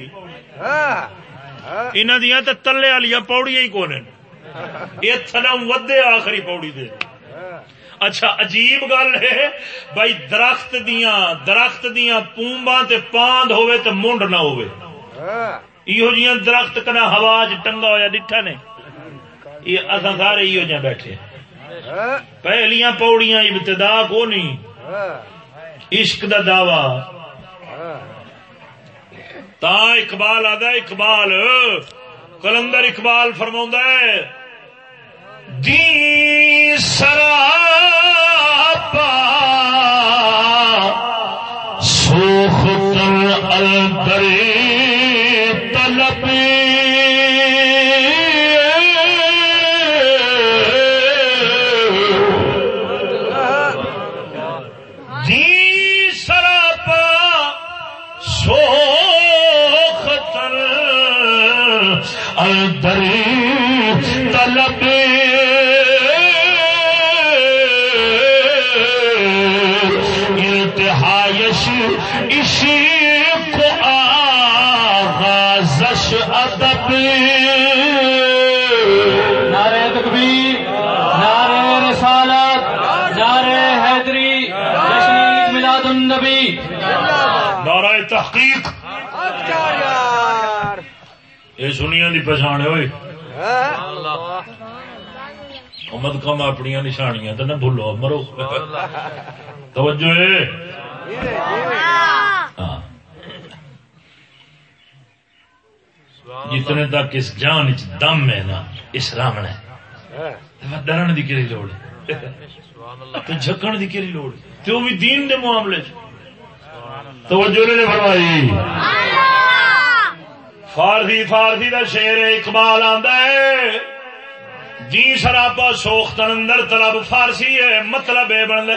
انہاں دیاں تے تلے والیاں پوڑیاں ہی کون یہ تھلم ودے آخری پوڑی دے۔ اچھا عجیب گل ہے بھائی درخت دیاں درخت دیاں پومبا تے پاند ہوئے تے منڈ نہ ہوئے ایہو جیاں درخت کنا ہوا چ ٹنگا ہویا ڈٹھا نے۔ یہ اساں سارے ایہو جیاں بیٹھے۔ پہلیاں پوڑیاں ابتدا کو نہیں عشق دا دعوی۔ تا اقبال آدھا اقبال کلندر اقبال فرما ہے دی سراپا سوخ تر البری طلبی الدری طلب۔ انتہائش اسی کو آغازش ادب۔ یہ سنیا دی پچھانے ہوئے امد کم اپنی نشانیاں تو نہ بھولو مرو توجہ جتنے تک اس جان چ دم ہے نا اس رامن ہے ڈرن دی کہڑی لوڑ ہے تے جھکن دی کہڑی لوڑ ہے تے وہ بھی دین دے معاملے توجہ نے فرمائی فارسی فارسی دا شیر اقبال آندا ہے۔ جی سراپا سوختن اندر طلب فارسی ہے مطلب ہے بن لے۔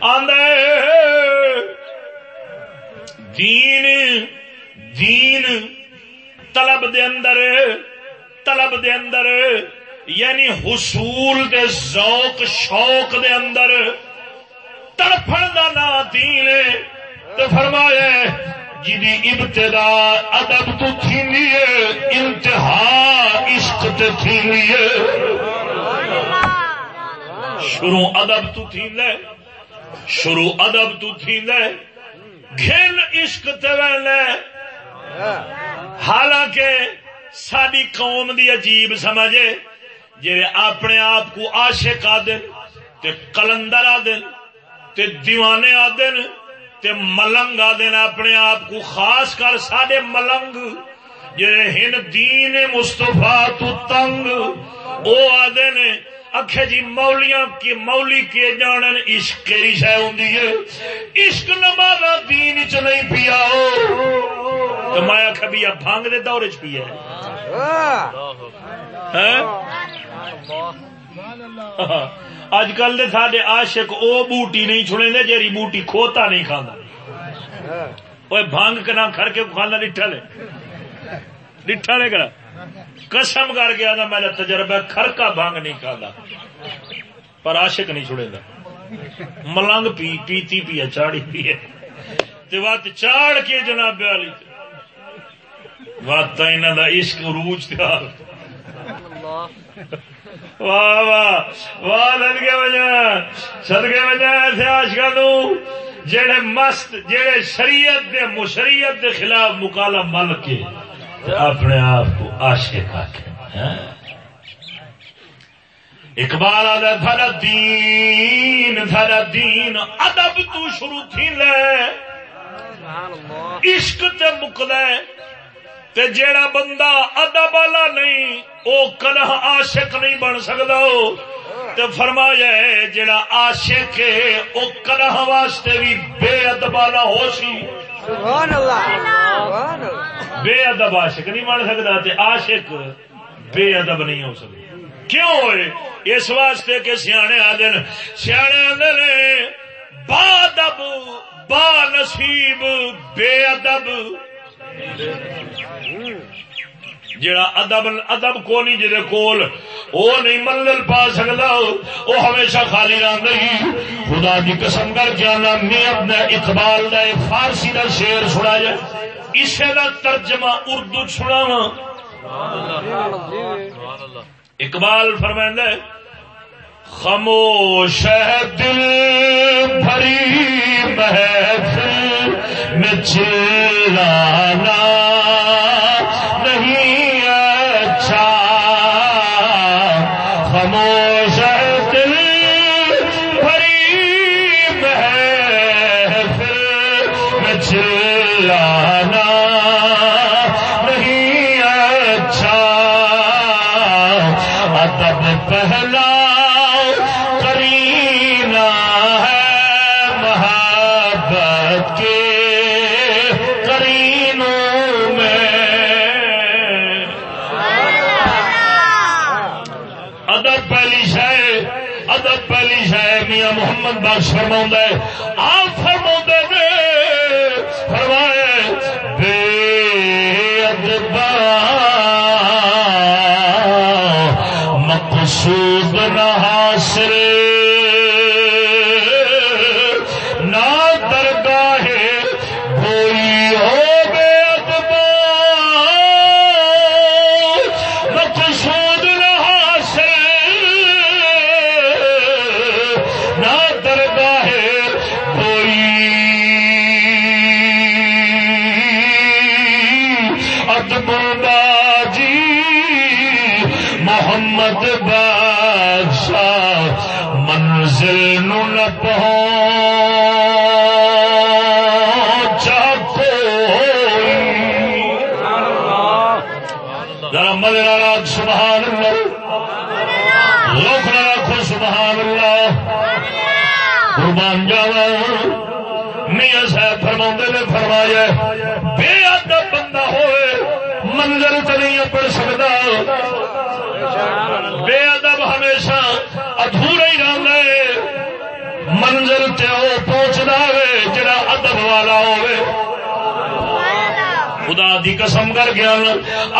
آندا ہے۔ دین دین طلب دے اندر، طلب دے اندر یعنی حصول دے ذوق، شوق دے اندر۔ تڑپن دا نا دین تو فرمایا جدی ابتدا ادب تو تھیندی ہے، انتہا عشق تے شروع ادب تو تھیندا ہے، شروع ادب تو تھیندا ہے۔ گھن عشق تے ویندا ہے۔ حالانکہ ساری قوم دی عجیب سمجھے جی اپنے آپ کو عاشق آدن تے کلندر آدن تے دیوانے آدن تے ملنگ آدن اپنے آپ کو خاص کر ساڈے ملنگ جڑے ہن دین مستفا تو تنگ او آدھے نے اکھے جی مولیاں کی مولی کے جانن عشق کیری شے ہوندی ہے؟ عشق نمازا دین چ نہیں پیا تو میں آخیا بھی اب بھانگ دے دور چ پیا اج کل دے ساڈے عاشق او بوٹی نہیں چھڑے دے جیری بوٹی کھوتا نہیں کھانا اوے بھانگ کنا کھڑ کے کھانا ڈٹھا لے ڈٹھا لے کرا قسم کر کے آنا میرا تجربہ کھرکا بھانگ نہیں کھانا پر عاشق نہیں چھڑے گا ملنگ پی، پیتی پی چاڑی پی ہے۔ تے وات چاڑ کے جناب والی وات تا انہوں کا عشق، عروج تیار واہ واہ واہ لدگے وجہ سدگے وجہ ایسے آشکا تو جڑے مست جڑے شریعت دے مشریعت دے خلاف مکالا مل کے اپنے آپ کو عاشق آخے اقبال آدھا تھارا دین تھارا دین ادب تو شروع تھی لے عشق تے مکد تے جیڑا بندہ ادب والا نہیں او کدہ عاشق نہیں بن سکتا تے فرمایا ہے جیڑا عاشق ہے او کدہ واسطے بھی بے ادب والا ہو سی۔ سبحان اللہ سبحان اللہ۔ بے ادب عاشق نہیں بن سکتا تے عاشق بے ادب نہیں ہو سکتا کیوں ہوئے؟ اس واسطے کہ سیانے آدن سیانے آدن با ادب با نصیب بے ادب۔ جڑا ادب ادب کو نہیں جہد کول وہ نہیں منزل پا سکتا وہ ہمیشہ خالی رہتا ہی خدا کی قسم کر کے آنا میں اپنا اقبال دا فارسی دا شعر سنا جائے۔ اسے دا ترجمہ اردو سنا۔ اقبال فرمائندہ ہے خاموش ہے دل بھری محفل میں چلانا محمد فرما ہے۔ محمد ادب باجی محمد بادشاہ منزل نہ پہنچ۔ منزل تے وہ پہنچنا وے جڑا ادب والا ہوے۔ خدا دی قسم کر گیا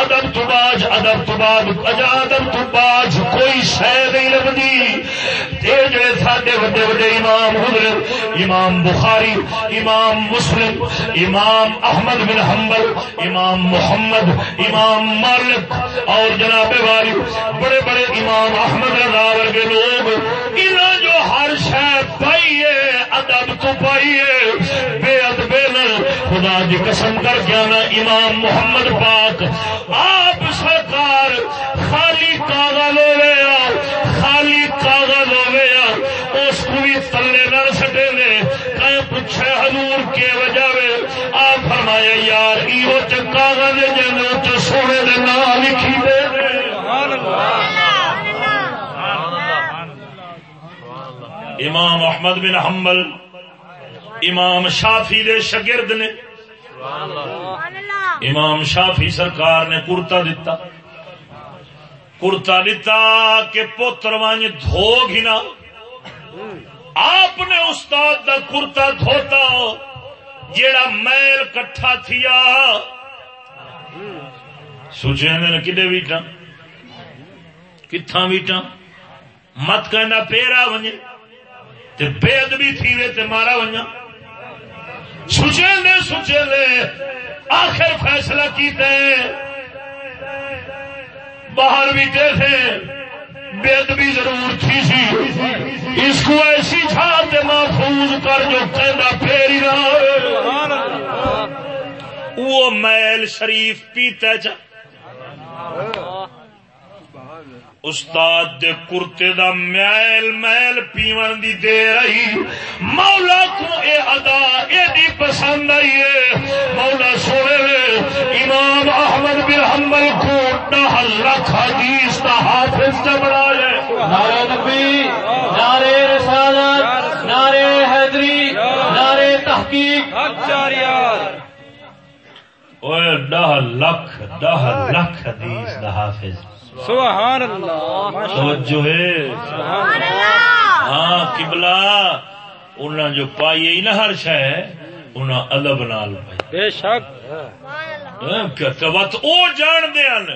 ادب تو باج، ادب تو بعد، اجا ادب تو باج، کوئی شہ نہیں لگتی یہ جڑے ساڈے وڈے وڈے امام گزرے امام بخاری، امام مسلم، امام احمد بن حنبل، امام محمد، امام مالک اور جناب والی، بڑے بڑے امام احمد رضا ورگے لوگ، انہاں جو ہر شہ پائیے، ادب تو پائیے، بے ہوئے نا خدا دی قسم کر کے نا امام محمد پاک۔ آپ سرکار خالی کاغذ ہوئے خالی کاغذ اس کو بھی تلے نہ سٹے نے۔ پوچھے حضور کے وجہ وے آپ فرمایا یار ایو کاغذ سونے دے نام لکھی دے امام احمد بن حمل امام شافی دے شاگرد نے امام شافی سرکار نے کرتا دیتا کرتا دیتا کہ پوتر وانج دھو گھنا آپ نے استاد دا کرتا دھوتا۔ جیڑا میل کٹھا تھیا۔ سوچے نے کدے ویٹا؟ کتھاں ویٹا؟ مت کہنا پیرا ونجے تے بے ادبی تھی وے تے مارا ونجا سوچے نے سوچے لے آخر فیصلہ کیتے باہر بھی تھے۔ بے ادبی ضرور تھی سی۔ اس کو ایسی چھاپ تے محفوظ کر جو کہنا پھر ہی نہ وہ میل شریف پیتا چا۔ استاد دے کرتے دا میل میل پیون دی دے رہی۔ مولا کو اے ادا اے دی پسند آئی ہے۔ مولا سونے لے امام احمد بن حنبل کو ڈہ لکھ حدیث دا حافظ سے بنایا نعرے نبی نعرے رسالت نعرے حیدری نعرے تحقیق۔ اوے ڈہ لکھ ڈہ لکھ حدیث دا حافظ۔ سبحان اللہ. توجہ ہے. ہاں قبلہ انہاں جو پائی نا ہر شے انہاں ادب نال پائی بے شک. ہاں، کہ او جان دیان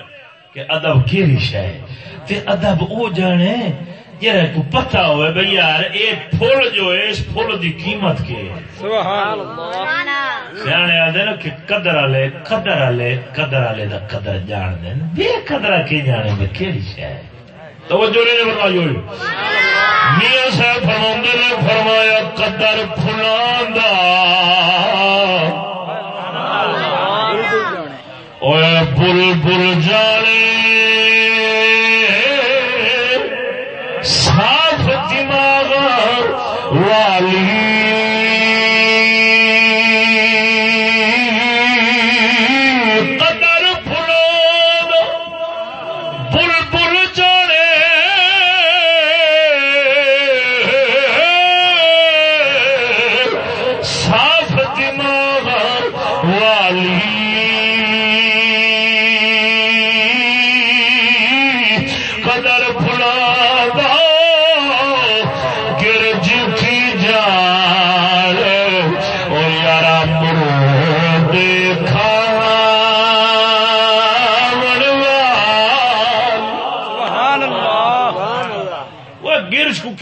کہ ادب کیڑی شے تے ادب او جانے جرا کو ہوئے بھئی یار اے پھول جو ہے اس پھول دی قیمت کے ہے۔ سبحان اللہ۔ سیانے آدھے نا کہ قدر والے قدر والے قدر والے دا قدر جان دین بے قدرہ کی جانے میں کیڑی شے ہے؟ توجہ نے فرمائی ہوئی۔ میاں صاحب فرماندے نے فرمایا قدر دا۔ اوے بل جانے۔ صاف دماغ والی۔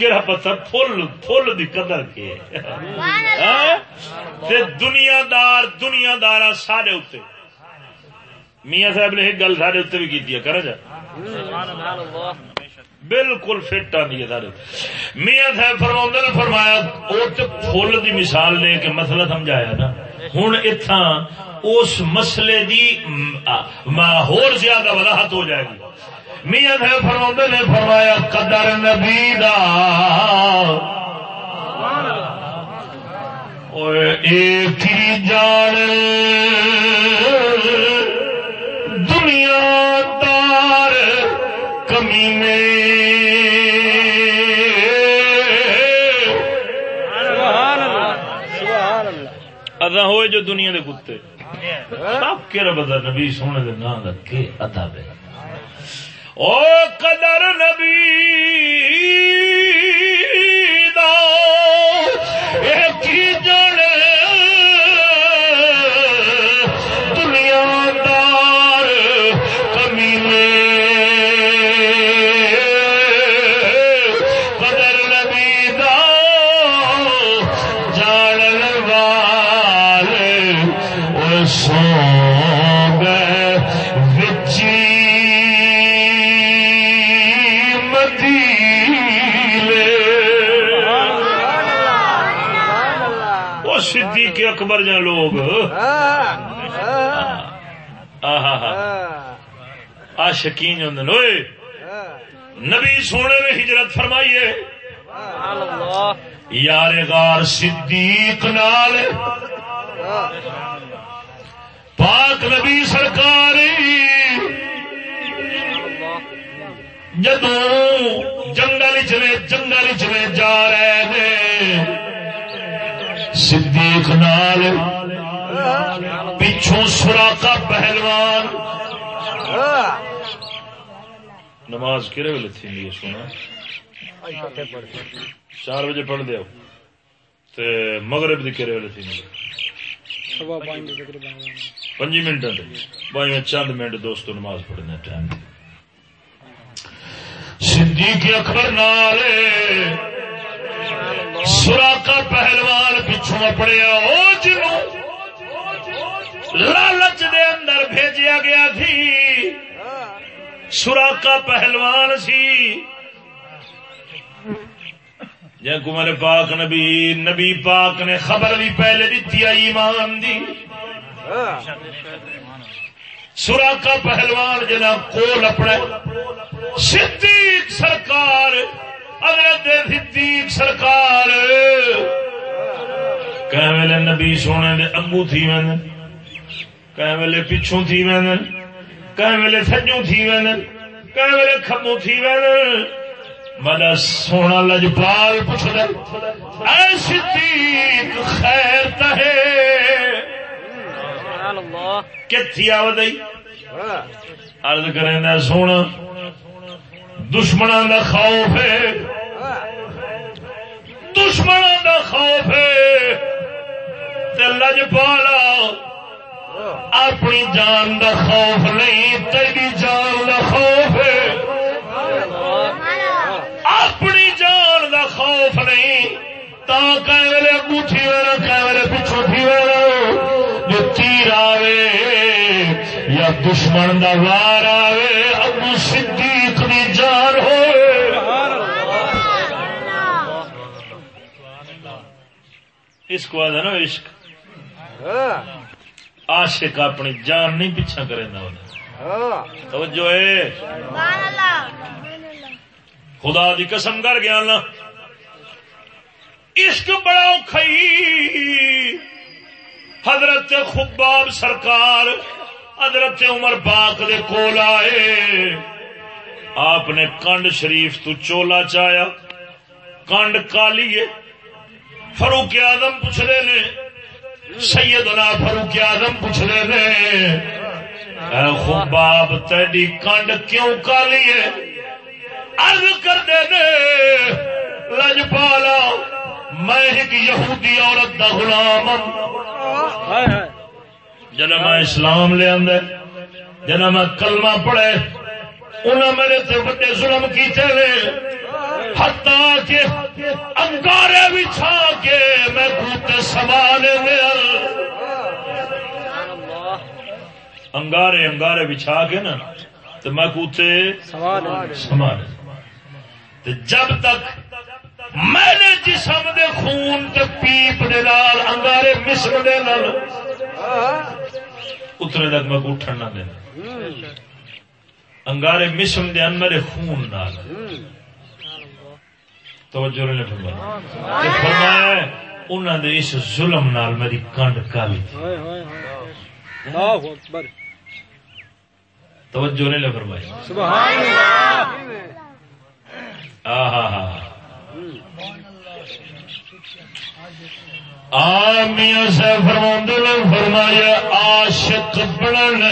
گرش کہڑا پتہ فل فل دی قدر کے۔ ہاں؟ تے دنیا دار دنیا دار سارے اتنے میاں صاحب نے ایک گل سارے اتنے بھی کی کر جا۔ بالکل فٹ آدھی ہے سارے میاں صاحب فرما فرمایا وہ تو فل دی مثال لے کے مسئلہ سمجھایا نا۔ ہوں اتنا اس مسئلے دی ہور زیادہ وضاحت ہو جائے گی۔ میاں نے فرما نے فرمایا، قدر نبی دا۔ اور ایک ہی جان۔ ادا ہوئے جو دنیا دے کتے۔ سب کے رب دا نبی سونے دے نام دا کے ادا بے او قدر نبی دا۔ اے آ شکین ہوں نبی سونے نے ہجرت فرمائیے یار غار صدیق نال۔ پاک نبی سرکار جدو جنگل چلے جنگل چلے جا رہے ہیں صدیق نال۔ پچھوں سورا کا پہلوان۔ نماز کہڑے ویلے تھی سونا؟ چار بجے پڑھ دیا مغرب کی کہڑے ویلے تھی پنجی منٹ بائی چند منٹ دوستو نماز پڑھنے ٹائم۔ صدیق اکبر نال سورا کا پہلوان پچھوں او جنوں لالچ دے اندر بھیجیا گیا تھی۔ سورا کا پہلوان سی۔ جی کو پاک نبی نبی پاک نے خبر بھی پہلے دیتی آئی ایمان دی۔ سورا کا پہلوان جنا کول اپنے صدیق سرکار، حضرت صدیق سرکار۔ کہ ویلے نبی سونے دے اگو تھی میں کہ ویلے پچھوں تھی میں کہ ویلے سجوں تھی میں کہ ویلے کھبوں تھی میں مدا سونا لجپال اے صدیق خیر تہے کتھی آدئی ارد کریں سونا دشمنوں دا خوف ہے۔ دشمنوں دا خوف ہے۔ لج پالا اپنی جان دا خوف نہیں، تیری جان دا خوف اپنی جان دا خوف نہیں۔ تا کہیں ویلے اگو تھی ویلا کہیں ویلے پچھو تھی ویلا جو تیر آوے یا دشمن دا وار آوے، ابو صدیق دی جان ہوئے۔ اس کو آدھا نا عشق۔ ہاں۔ عاشق اپنی جان نہیں پیچھا کرے نا توجہ ہے۔ خدا دی قسم کر گیا نا عشق بڑا کھئی حضرت خباب سرکار حضرت عمر پاک دے کول آئے۔ آپ نے کنڈ شریف تو چولا چایا۔ کنڈ کالیے فروخ آدم پوچھ رہے نے سیدنا فروخ آدم پوچھ رہے نے اے خباب تیری کنڈ کیوں کالی ہے؟ ارد کر دے دے لجپالا میں ایک یہودی عورت دا غلام ہوں جنا میں اسلام لے آدھے جنا میں کلمہ پڑھے انہیں میرے تے بڑے ظلم کیتے ہوئے ہتا کے انگارے بچھا کے میں کوتے سمانے میں انگارے انگارے بچھا کے نا، تو میں کوتے سمانے جب تک میں نے جسم دے خون تے پیپ دے نال انگارے مصر دے نال، اتنے تک میں اٹھن نہ دینا۔ انگارے مشم دے میرے خون نال۔ توجہ نے فرمایا فرمایا انہوں نے اس ظلم نال میری کنڈ کالی توجہ نے فرمایا سبحان اللہ۔ آمیاں سے فرماند نے فرمایا عاشق بڑن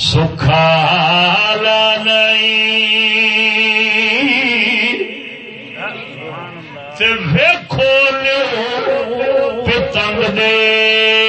سکھالا نہیں۔ تے ویکھو پتنگ دے۔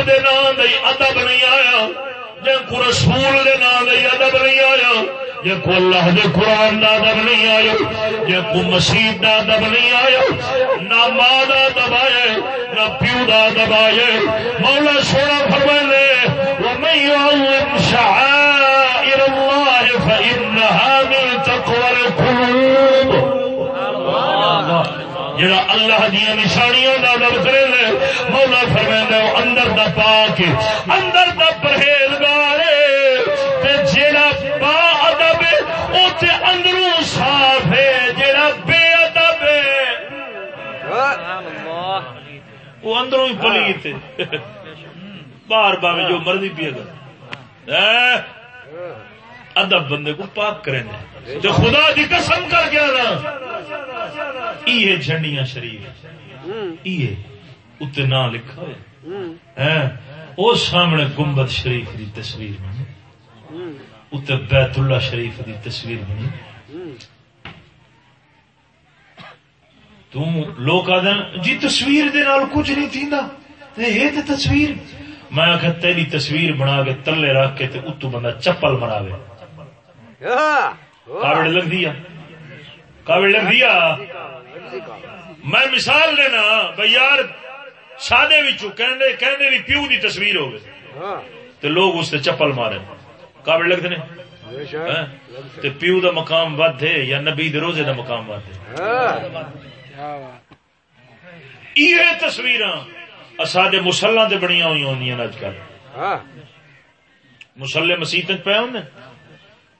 رب دے نام دے ادب نہیں آیا جن کو رسول دے نام دے ادب نہیں آیا جن کو اللہ دے قرآن دا ادب نہیں آیا جن کو مسیح دا ادب نہیں آیا، نہ ماں دا ادب آیا، نہ پیو دا ادب آیا۔ مولا سونا فرمائے ومن يعظم شعائر الله فإنها جڑا اللہ دیا نشانیاں دا ادب کرے لے مولا فرمائے اندر دا پاک اندر دا پرہیزگار تے جڑا با ادب او تے اندروں صاف ہے جڑا بے ادب ہے۔ وہ اندروں ہی پلیت ہے باہر باوے جو مرضی پی اگر ادب بندے کو پاک کریں گے جو خدا دی قسم کر گیا نا یہ جھنڈیاں شریف۔ یہ اتنے نہ لکھا ہے۔ وہ سامنے گنبد شریف دی تصویر بنی۔ اتنے بیت اللہ شریف دی تصویر بنی۔ لوگ آدھے جی تصویر دے نال کچھ نہیں تھیندا۔ تے یہ تے تصویر۔ میں آخر تیری تصویر بنا کے تلے رکھ کے تے اتو بندہ چپل مراوے کاوڑ لگ دیا کاوڑ لگ دیا میں مثال دینا بھائی یار سادے کہندے کہندے بھی پیو دی تصویر ہو تو لوگ اس سے چپل مارے۔ کاوڑ لگ دے تے پیو دا مقام ود ہے یا نبی دے روزے دا مقام ود ہے؟ یہ تصویر سارے مسلا تے بڑی ہوئی ہوں اج کل مسلے مسیح پے ہوں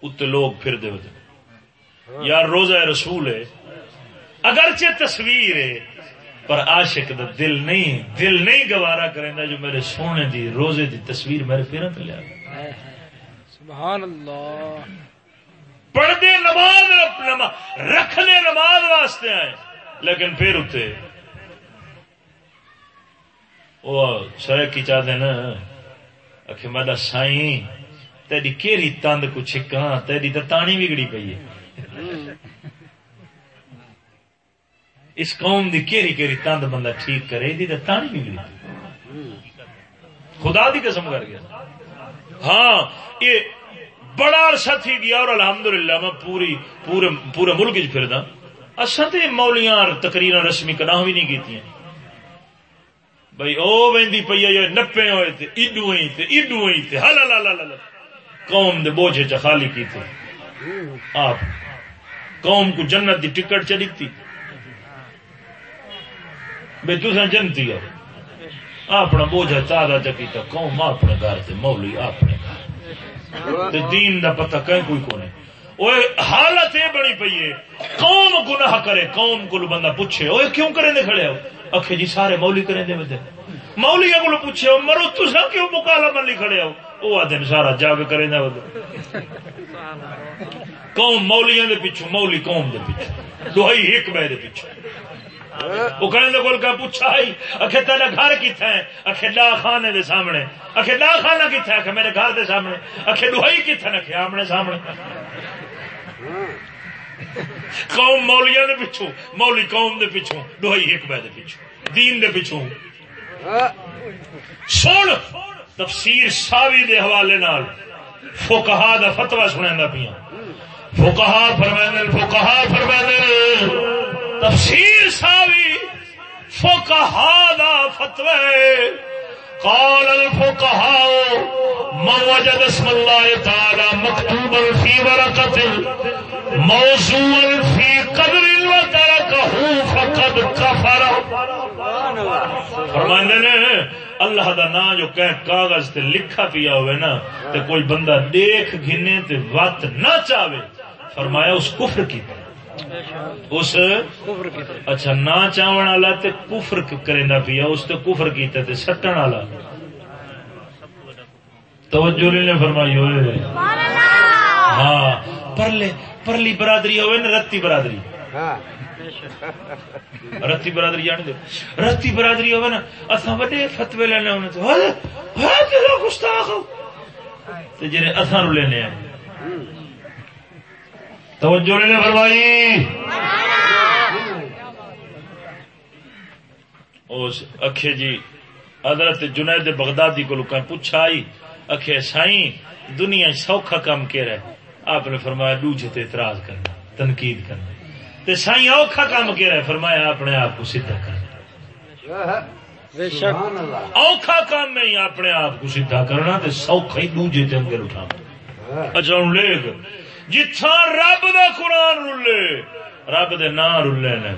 اتنے لوگ پھر دے یار روزہ رسول ہے۔ اگرچہ تصویر ہے پر عاشق دا دل نہیں دل نہیں گوارا کریں جو میرے سونے دی روزے دی تصویر میرے پھر لیا سبحان اللہ۔ پڑھتے نماز رکھنے نماز واسطے آئے۔ لیکن پھر اتنے وہ سرک کی چاہتے نا آخ میں سائی تیری کیری تند کو چھکا ہاں، تیری تو تانی بگڑی پی ہے۔ اس قوم دی کیری کیری تند بندہ ٹھیک کرے دی تو تانی بگڑی خدا دی قسم کر گیا ہاں یہ بڑا عرصہ تھی گیا اور الحمدللہ میں پوری، پورے پورے ملک چ پھردا۔ اصل تو مولیاں تقریر رسمی کنا بھی نہیں کی بھائی او وی پی نپے ہوئے تھے ایڈو ہی تھے ایڈو ہی تھے ہل قوم دے بوجھے چ خالی کی تھے آپ، قوم کو جنت دی ٹکٹ چلی تھی۔ بھائی تصا جنتی ہو۔ اپنا بوجھا تازہ چکیتا قوم اپنے گھر سے مولی اپنے گھر۔ دین دا پتہ کہیں کوئی کو نہیں۔ حالت یہ بنی پی ہے، قوم گناہ کرے، قوم کو بندہ پوچھے وہ کیوں کریں دے کھڑے ہو؟ اکھے جی سارے مولی کریں دے۔ بدے مولی کو پوچھے ہو مرو تسا کیوں مکالا بنلی کھڑے ہو؟ وہ آدھے سارا جاگ کریں دے بدے قوم مولیاں دے پیچھو مولی قوم دے پیچھو دہائی ایک بے دے پیچھو وہ کہنے دے کول کا پوچھا ہی اکھے تیرا گھر کیتا ہے اکھے لا خانے دے سامنے اکھے لا خانہ کیتا ہے اکھے میرے گھر دے سامنے اکھے دہائی کیتا ہے اکھے آمنے سامنے قوم مولیاں دے پیچھو مولی قوم دے پیچھو دہائی ایک بے دے پیچھو دین دے پیچھو سن تفسیر ساوی دے حوالے نال فقہا دا فتوی سنیندا پیاں فقہا فرماندے فقہا فرماندے تفسیر ساوی فقہا دا فتوی قال الفقهاء من وجد اسم الله تعالى مكتوبا في ورقة موضوعا في قدر فقد كفر فرماندے نے اللہ دا نام جو کہ کاغذ تے لکھا پیا ہوئے نا تے کوئی بندہ دیکھ گھنے تے وقت نہ چاہے فرمایا اس کفر کی اس اچھا نہ چاہن والا تے کفر کریندا پیا اس تے کفر کیتا تے سٹن والا۔ توجہ نے فرمائی ہوئے۔ ہاں پرلے پرلی برادری ہوئے نا رتی برادری۔ رتی برادری جان دو رتی برادری ہوئے نا، اساں وڈے فتوی لینے ہونے تو ہاں ہاں تیرا گستاخ ہو تے جنے اساں رو لینے ہیں توجہ نے فرمائی۔ اس اکھے جی حضرت جنید بغدادی کو لکھا پوچھا آئی اکھے سائیں، دنیا سوکھا کام کیا رہے آپ نے فرمایا دوجے تے اعتراض کرنا، تنقید کرنا۔ تے سائیں اوکھا کام فرمایا اپنے آپ کو سیدھا کرنا اللہ۔ اوکھا کام میں اپنے آپ کو سیدھا کرنا تے سوکھا ہی دوجے تے اٹھانا اچھا ہوں لے جتھا رب دا قرآن رلے رب دے نا رلے نے۔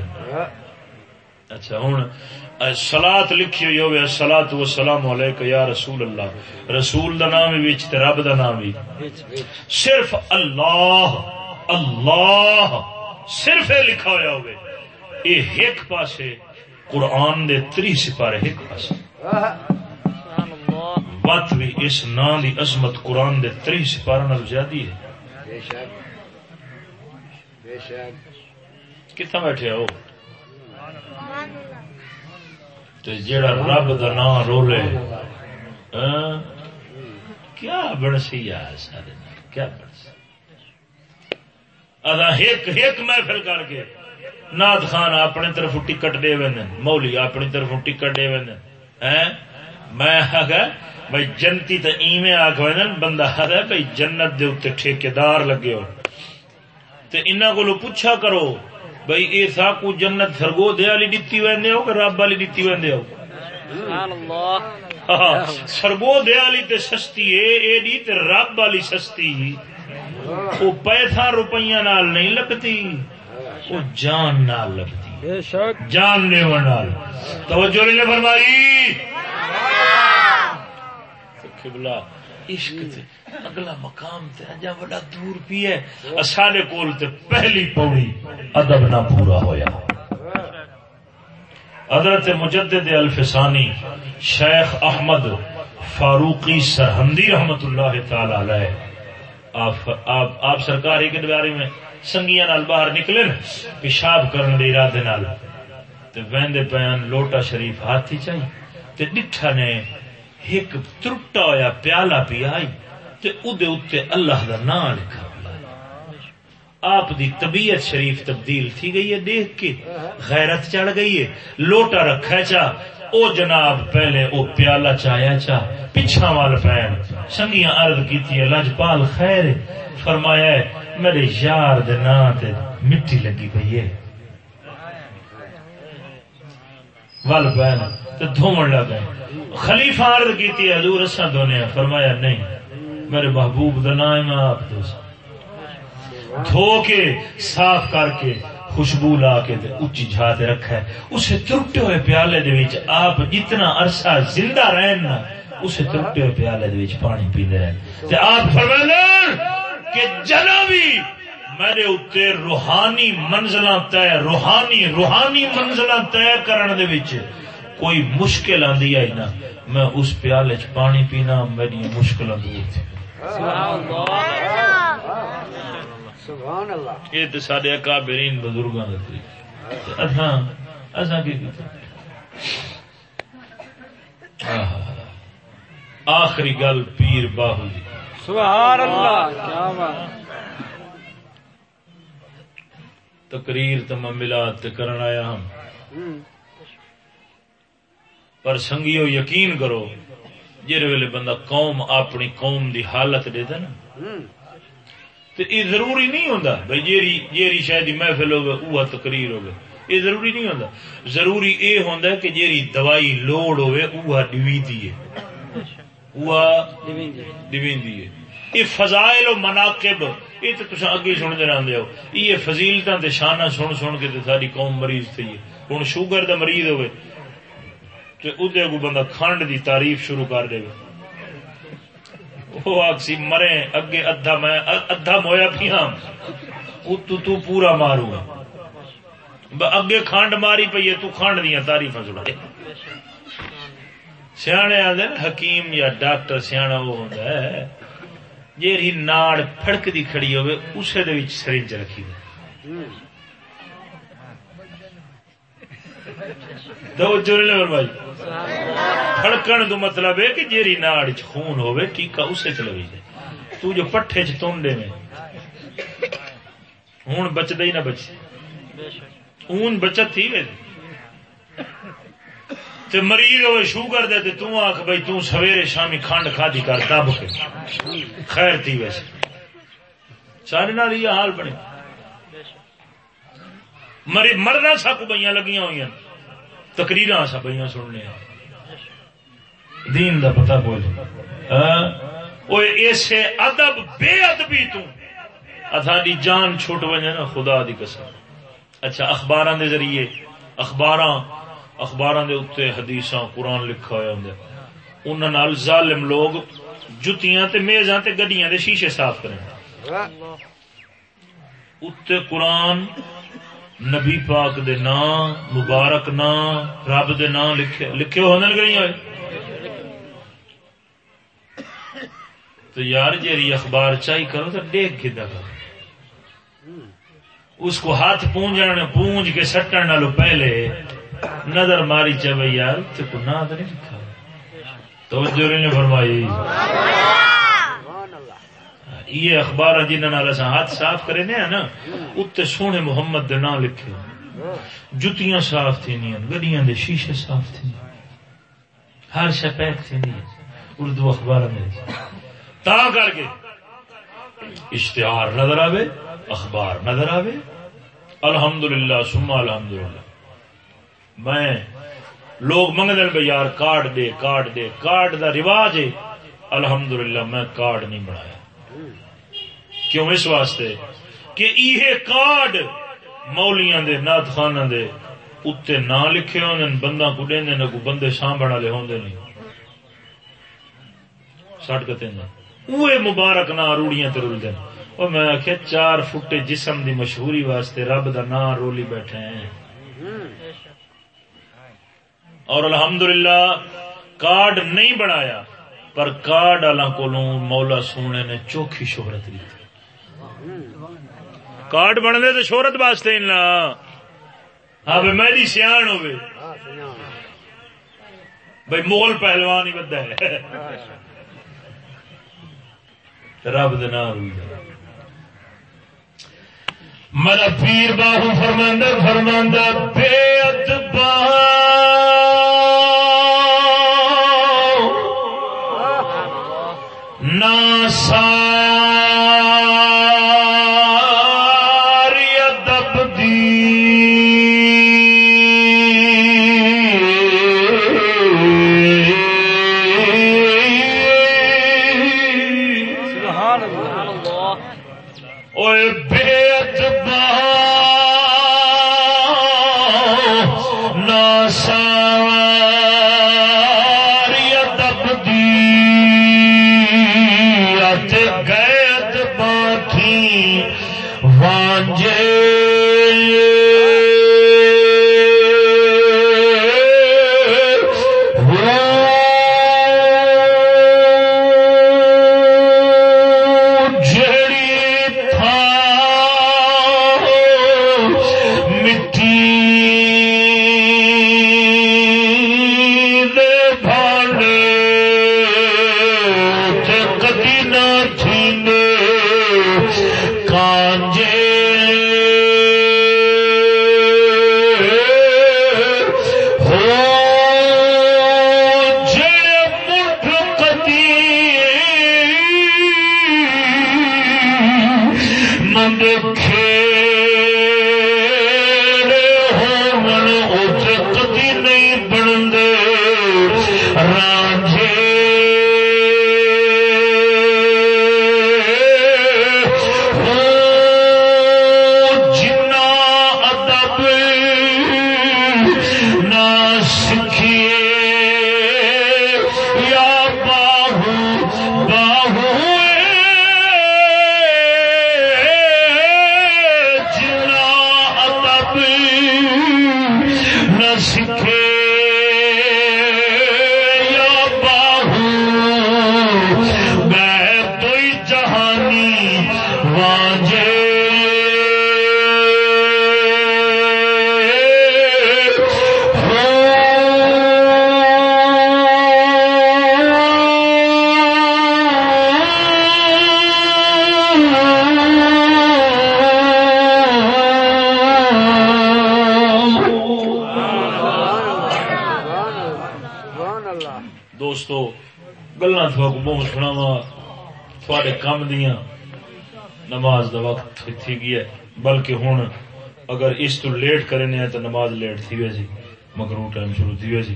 اچھا ہوں سلاد لکھی ہوئی ہوئے سلاد و سلام علیک یا رسول اللہ۔ رسول دا نام بھی رب دا نام بھی صرف اللہ اللہ۔ صرف یہ لکھا ہوا ہوئے یہ ایک پاسے قرآن دے تری سپارے ایک پاسے۔ بات بھی اس نا دی عظمت قرآن دے تری سپارہ نال زیادی ہے۔ بے شک۔ بے شک۔ کتنا بیٹھے ہو؟ تے جیڑا رب دا نام رولے۔ ہاں، کیا بنسی یار سارے کیا ادا ایک ایک محفل کر کے ناد خان اپنی طرف ٹکٹ دے وین مولی اپنی طرف ٹکٹ دے ہیں۔ میں آگا بھائی جنتی تو ایویں آخ بندہ بھائی جنت دے اتنے ٹھیکیدار لگے ہو۔ تے انہاں کو پوچھا کرو بھائی اے سا کو جنت سرگو دے والی دتی ویندے ہو کہ رب والی دتی ویندے ہو؟ ہاں، سرگو دے والی تے سستی ہے اے دی تے رب والی سستی۔ وہ پیسہ روپیہ نال نہیں لگتی وہ جان نال لگتی۔ جان لیو نال۔ توجہ نے فرمائی؟ قبلہ عشق تے اگلا مقام تے اجا بڑا دور پی ہے۔ اساڈے کول تے پہلی پوڑی ادب نہ پورا ہویا۔ حضرت مجدد الفسانی شیخ احمد فاروقی سرہندی رحمت اللہ تعالی علیہ آپ سرکار ایک بارے میں سنگیاں نال باہر نکلے پیشاب کرنے دے ارادے نال۔ تے ویندے پیان لوٹا شریف ہاتھ ہی چاہیے تے ڈٹھا نے ایک ترٹا ہویا، پیالہ پی آئی۔ تے ادے اتنے اللہ دا نام لکھا۔ آپ دی طبیعت شریف تبدیل تھی گئی ہے، دیکھ کے غیرت چڑھ گئی ہے۔ لوٹا رکھا چا او جناب، پہلے او پیالہ چایا چا پچھا وال پین سنگیاں عرض کیتی ہے لجپال خیر، فرمایا ہے، میرے یار دے نام تے مٹی لگی پئی ہے۔ ول پین تے دھومن لگ خلیفہ عرض کیتی ہے، حضور اساں دونے فرمایا، نہیں، میرے محبوب دا نام ہے آپ دوست دھو کے، صاف کر کے خوشبو لا کے تے اچھی جھا تے رکھا ہے اسے ترٹے ہوئے پیالے دے وچ آپ جتنا عرصہ زندہ رہن نا اسے ترٹے ہوئے پیالے دے وچ پانی پیندے رہن۔ تے آپ فرمائیں کہ جنابی میرے اتنے روحانی منزلاں طے روحانی روحانی منزلاں طے کرن دے وچ کوئی مشکل آندی آئی نا میں اس پیالے چ پانی پینا میری مشکل دور تھی سبحان اللہ یہ تو سارے اکابرین بزرگوں کا طریقہ اساں اساں کی کیتا آہا۔ آخری گل پیر باہو جی۔ سبحان اللہ کیا بات۔ تقریر میں ملاد تے کرن آیا ہم ہوں۔ پر سنگیو یقین کرو جہے ویلے بندہ قوم اپنی قوم دی حالت دے نا۔ تو یہ ضروری نہیں ہوتا بھائی جیری جیری شاید محفل ہوگا وہ تقریر ہوگا یہ ضروری نہیں ہوتا ضروری یہ ہوتا کہ جیری دوائی لوڑ ہوئے وہ وہ یہ فضائل و مناقب، یہ تو تصا اگے سنتے رہتے ہو۔ یہ فضیلتاں تے شانہ سن سن کے تے ساری قوم مریض تھی۔ ہے ہوں شوگر دا مریض ہوئے تو ادے کو بندہ کھنڈ دی تعریف شروع کر دے گا۔ وہ آکسی مرے اگے ادھا میں، ادھا مویا پیا ہاں۔ تو تو پورا مارو اگے کھانڈ ماری پئی ہے، تو کھانڈ دیا تعریف سنا۔ سیانے آدھے نا، حکیم یا ڈاکٹر سیاح وہ ہوتا ہے جیری ناڑ پھڑک دی کھڑی ہوئے اسے دے وچ سرنج رکھی دے دو جوڑے لے بھائی۔ پھڑکن تو مطلب ہے کہ جیری ناڑ چ خون ہوئے ٹیکا اسے چ لگی جائے۔ تو جو پٹھے چ تونڈے میں ہوں بچتا ہی نہ بچے۔ اون بچت تھی وے تے مریض ہوئے شوگر دے تے تو آکھ بھئی تو سویرے شامی کھانڈ کھادی کر دب کے۔ خیر تھی ویسے۔ سارے نال یہ حال بنے۔ مری مرنا سب بئیاں لگیاں ہوئی ہیں تقریر سب بئیاں سننے دین دا پتہ بول ایسے ادب بے ادبی تو اتھاڈی جان چھوٹ وجہ نا خدا دی قسم اچھا اخباراں دے ذریعے اخباراں اخباراں دے اتنے حدیثاں قرآن لکھا ہوا ہوں انہاں نال ظالم لوگ جتیاں تے میزاں تے گڈیاں دے شیشے صاف کریں اتنے قرآن نبی پاک دے نام، مبارک نام، رب دے نام لکھے لکھے ہونے کہ نہیں ہوئے تو یار جیری اخبار چاہی کرو تو دیکھ کے دکھا اس کو ہاتھ پونجن پونج کے سٹن نالو پہلے نظر ماری چاہے یار، تے کو نہ تو نہیں لکھا۔ توجہ نے فرمائی۔ یہ اخبار جنہوں نے ہاتھ صاف کرے نا نا اتنے سونے محمد دے نام لکھے جتیاں صاف تھی گڈیاں دے شیشے صاف تھی ہر شہ پیک تھی اردو اخبار میں تا کر کے اشتہار نظر آوے، اخبار نظر آوے۔ الحمدللہ سما الحمدللہ۔ میں لوگ منگل بھائی یار، کارڈ دے کارڈ دے، کارڈ دا رواج ہے۔ الحمدللہ، میں کارڈ نہیں بنایا۔ کیوں اس واسطے؟ کہ یہ کارڈ مولیاں دے نات خانہ دے اتنے نہ لکھے ہونے بندہ کو دے نہ کو بندے سانبھڑ والے ہوندے نہیں۔ سٹ کے تین وہ مبارک نہ روڑیاں تے رول دین اور میں آخیا چار فٹے جسم دی مشہوری واسطے رب دا نا رولی بیٹھے ہیں۔ اور الحمدللہ، کارڈ نہیں بنایا، پر کارڈ والا کو مولا سونے نے چوکھی شہرت دی۔ کارڈ بننے تو شہرت واسطے ہاں میری سیاح ہوے بھائی مغل پہلوان ہی بدا ہے رب دے میرا پیر باہو فرماندہ فرماندہ بے ادبا نا مند نماز دا وقت تھی گیا بلکہ ہوں اگر اس تو لیٹ کرنے تو نماز لیٹ تھی وے سی مکرو ٹائم شروع تھی وے سی۔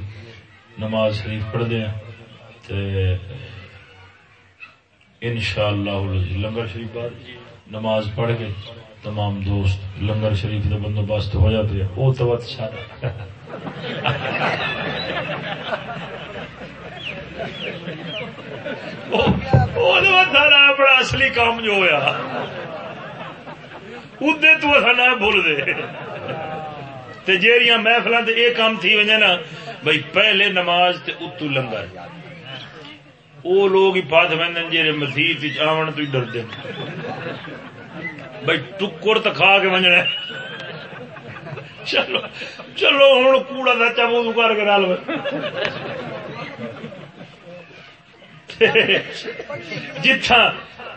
نماز شریف پڑھ دیا ان شاء اللہ لنگر شریف بعد جی نماز پڑھ کے تمام دوست لنگر شریف کا بندوبست ہو جاتے وہ تو اپنا اصلی کام جو ہوا۔ ادے تو اصا نہ بھول دے۔ جیڑیاں محفل یہ کام تھی وجہ نا بھائی پہلے نماز تے اتو لنگر۔ وہ لوگ ہی پات بہن جی مسیح آن تو ڈر دے بھائی ٹکر تو کھا کے وجنا چلو چلو ہوں کوڑا سچا بو کر کے رل جتھا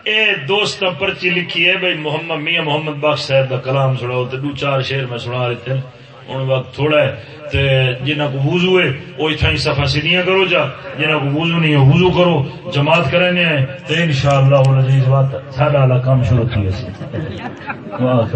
اے دوست پرچی لکھی ہے، بھائی محمد، میاں محمد بخش صاحب کا کلام سناؤ تو دو چار شیر میں سنا رہے ہیں ہوں وقت تھوڑا ہے تے جنہ کو وضو ہے وہ اتنا ہی سفا سیدیاں کرو جا۔ جنہ کو وضو نہیں ہے، وضو کرو۔ جماعت کرنے ہیں تو انشاءاللہ العزیز بات، ساڈا کام شروع کیا سی۔ واہ